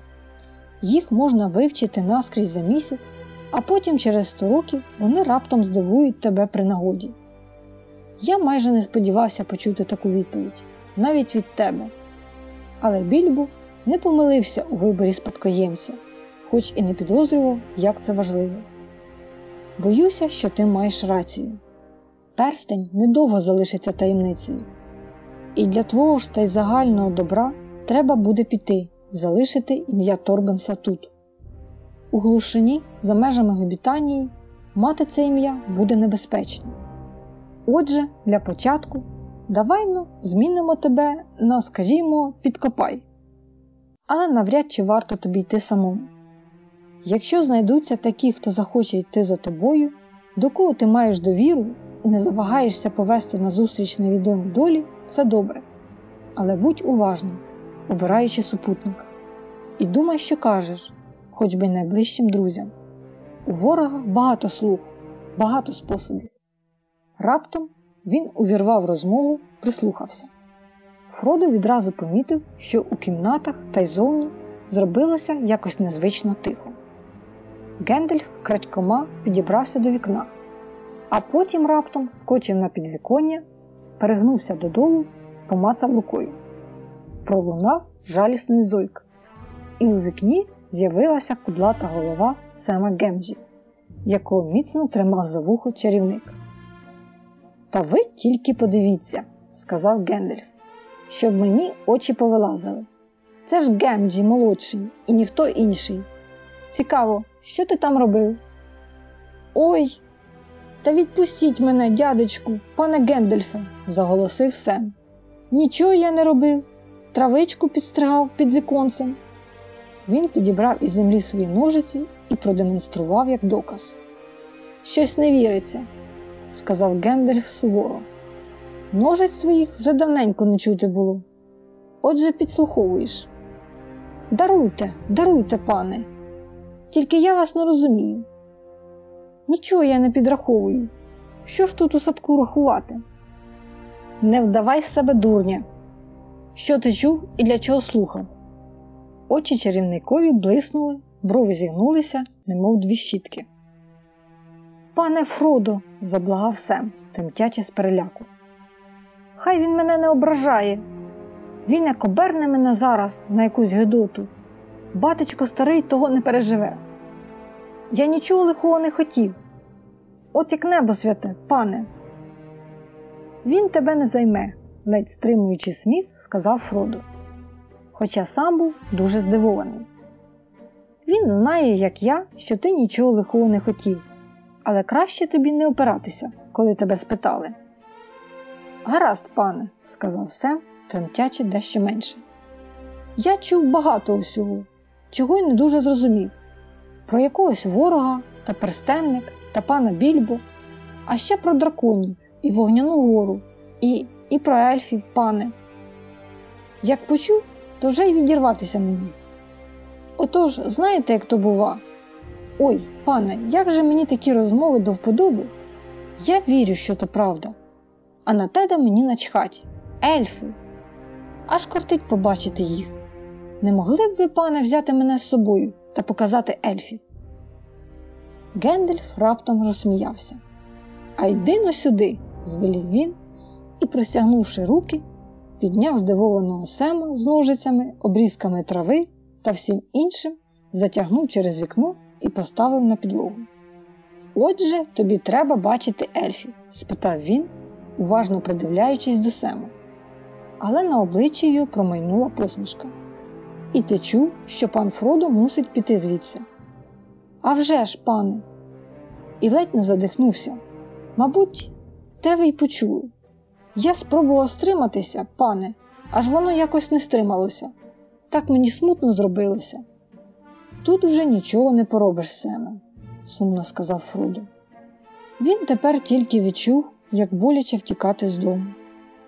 Їх можна вивчити наскрізь за місяць, а потім через сто років вони раптом здивують тебе при нагоді. Я майже не сподівався почути таку відповідь, навіть від тебе. Але більбу не помилився у виборі спадкоємця, хоч і не підозрював, як це важливо. Боюся, що ти маєш рацію. Перстень недовго залишиться таємницею, і для твого ж та й загального добра треба буде піти залишити ім'я Торбенса тут. У глушині, за межами Гобітанії, мати це ім'я буде небезпечно. Отже, для початку давай ну, змінимо тебе на, скажімо, підкопай. Але навряд чи варто тобі йти самому. Якщо знайдуться такі, хто захоче йти за тобою, до кого ти маєш довіру і не завагаєшся повести на зустріч невідомій долі, це добре. Але будь уважний обираючи супутника. І думай, що кажеш, хоч би найближчим друзям. У ворога багато слуг, багато способів. Раптом він увірвав розмову, прислухався. Фродо відразу помітив, що у кімнатах та й зовні зробилося якось незвично тихо. Гендельф крадькома підібрався до вікна, а потім раптом скочив на підвіконня, перегнувся додолу, помацав рукою пролунав жалісний зойк, і у вікні з'явилася кудлата голова Сема Гемджі, якого міцно тримав за вухо чарівник. Та ви тільки подивіться, сказав Гендельф, щоб мені очі повилазили. Це ж Гемджі молодший і ніхто інший. Цікаво, що ти там робив? Ой, та відпустіть мене, дядечку, пане Гендельфе, заголосив Сем. Нічого я не робив травичку підстригав під віконцем. Він підібрав із землі свої ножиці і продемонстрував як доказ. Щось не віриться, сказав Гендальф суворо. Ножиць своїх вже давненько не чути було. Отже, підслуховуєш. Даруйте, даруйте, пане, тільки я вас не розумію. Нічого я не підраховую. Що ж тут у садку рахувати? Не вдавай з себе дурня, що ти чув і для чого слухав? Очі чарівникові блиснули, брови зігнулися, немов дві щітки. Пане Фродо, заблагав Сем, тремтячи з переляку. Хай він мене не ображає. Він як оберне мене зараз на якусь гидоту. Батечко старий того не переживе. Я нічого лихого не хотів. От як небо святе, пане. Він тебе не займе, ледь стримуючи сміх, сказав Фродо. Хоча сам був дуже здивований. Він знає, як я, що ти нічого лихого не хотів, але краще тобі не опиратися, коли тебе спитали. Гаразд, пане, сказав Сем, тремтячи дещо менше. Я чув багато усього, чого й не дуже зрозумів про якогось ворога та перстенник та пана Більбо, а ще про драконів і вогняну гору, і і про ельфів, пане. Як почув, то вже й відірватися не міг. Отож, знаєте, як то бува? Ой, пане, як же мені такі розмови до вподоби? Я вірю, що то правда. А на тебе мені начхать. Ельфи. Аж кортить побачити їх. Не могли б ви, пане, взяти мене з собою та показати ельфів? Гендельф раптом розсміявся. А йди но сюди, звелів він і, простягнувши руки, підняв здивованого сема з ножицями, обрізками трави та всім іншим, затягнув через вікно і поставив на підлогу. Отже, тобі треба бачити ельфів? спитав він, уважно придивляючись до Сема. Але на обличчі його промайнула посмішка. І ти чув, що пан Фродо мусить піти звідси. «А вже ж, пане, і ледь не задихнувся. Мабуть, те ви й почули. Я спробував стриматися, пане, аж воно якось не стрималося. Так мені смутно зробилося. Тут вже нічого не поробиш, Семе, сумно сказав Фрудо. Він тепер тільки відчув, як боляче втікати з дому,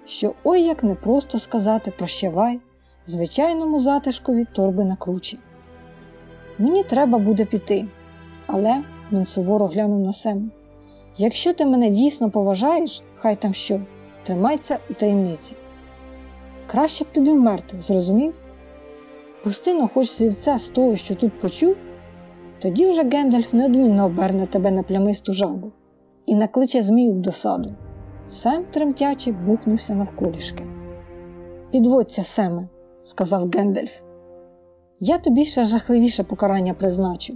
що ой як непросто сказати прощавай звичайному затишкові торби на кручі. Мені треба буде піти, але він суворо глянув на Сему. Якщо ти мене дійсно поважаєш, хай там що, тримайся у таємниці. Краще б тобі вмерти, зрозумів? Пусти но хоч слівце з того, що тут почув, тоді вже Гендальф неодмінно оберне тебе на плямисту жабу і накличе змію в досаду. Сем тремтячи бухнувся навколішки. Підводься, Семе, сказав Гендальф. Я тобі ще жахливіше покарання призначу.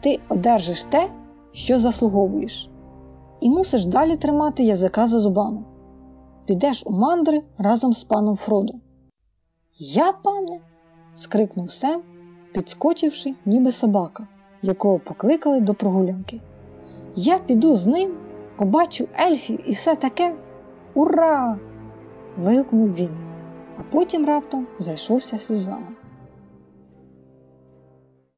Ти одержиш те, що заслуговуєш, і мусиш далі тримати язика за зубами. Підеш у мандри разом з паном Фродо. Я, пане? скрикнув Сем, підскочивши, ніби собака, якого покликали до прогулянки. Я піду з ним, побачу ельфів і все таке. Ура! вигукнув він, а потім раптом зайшовся сльозами.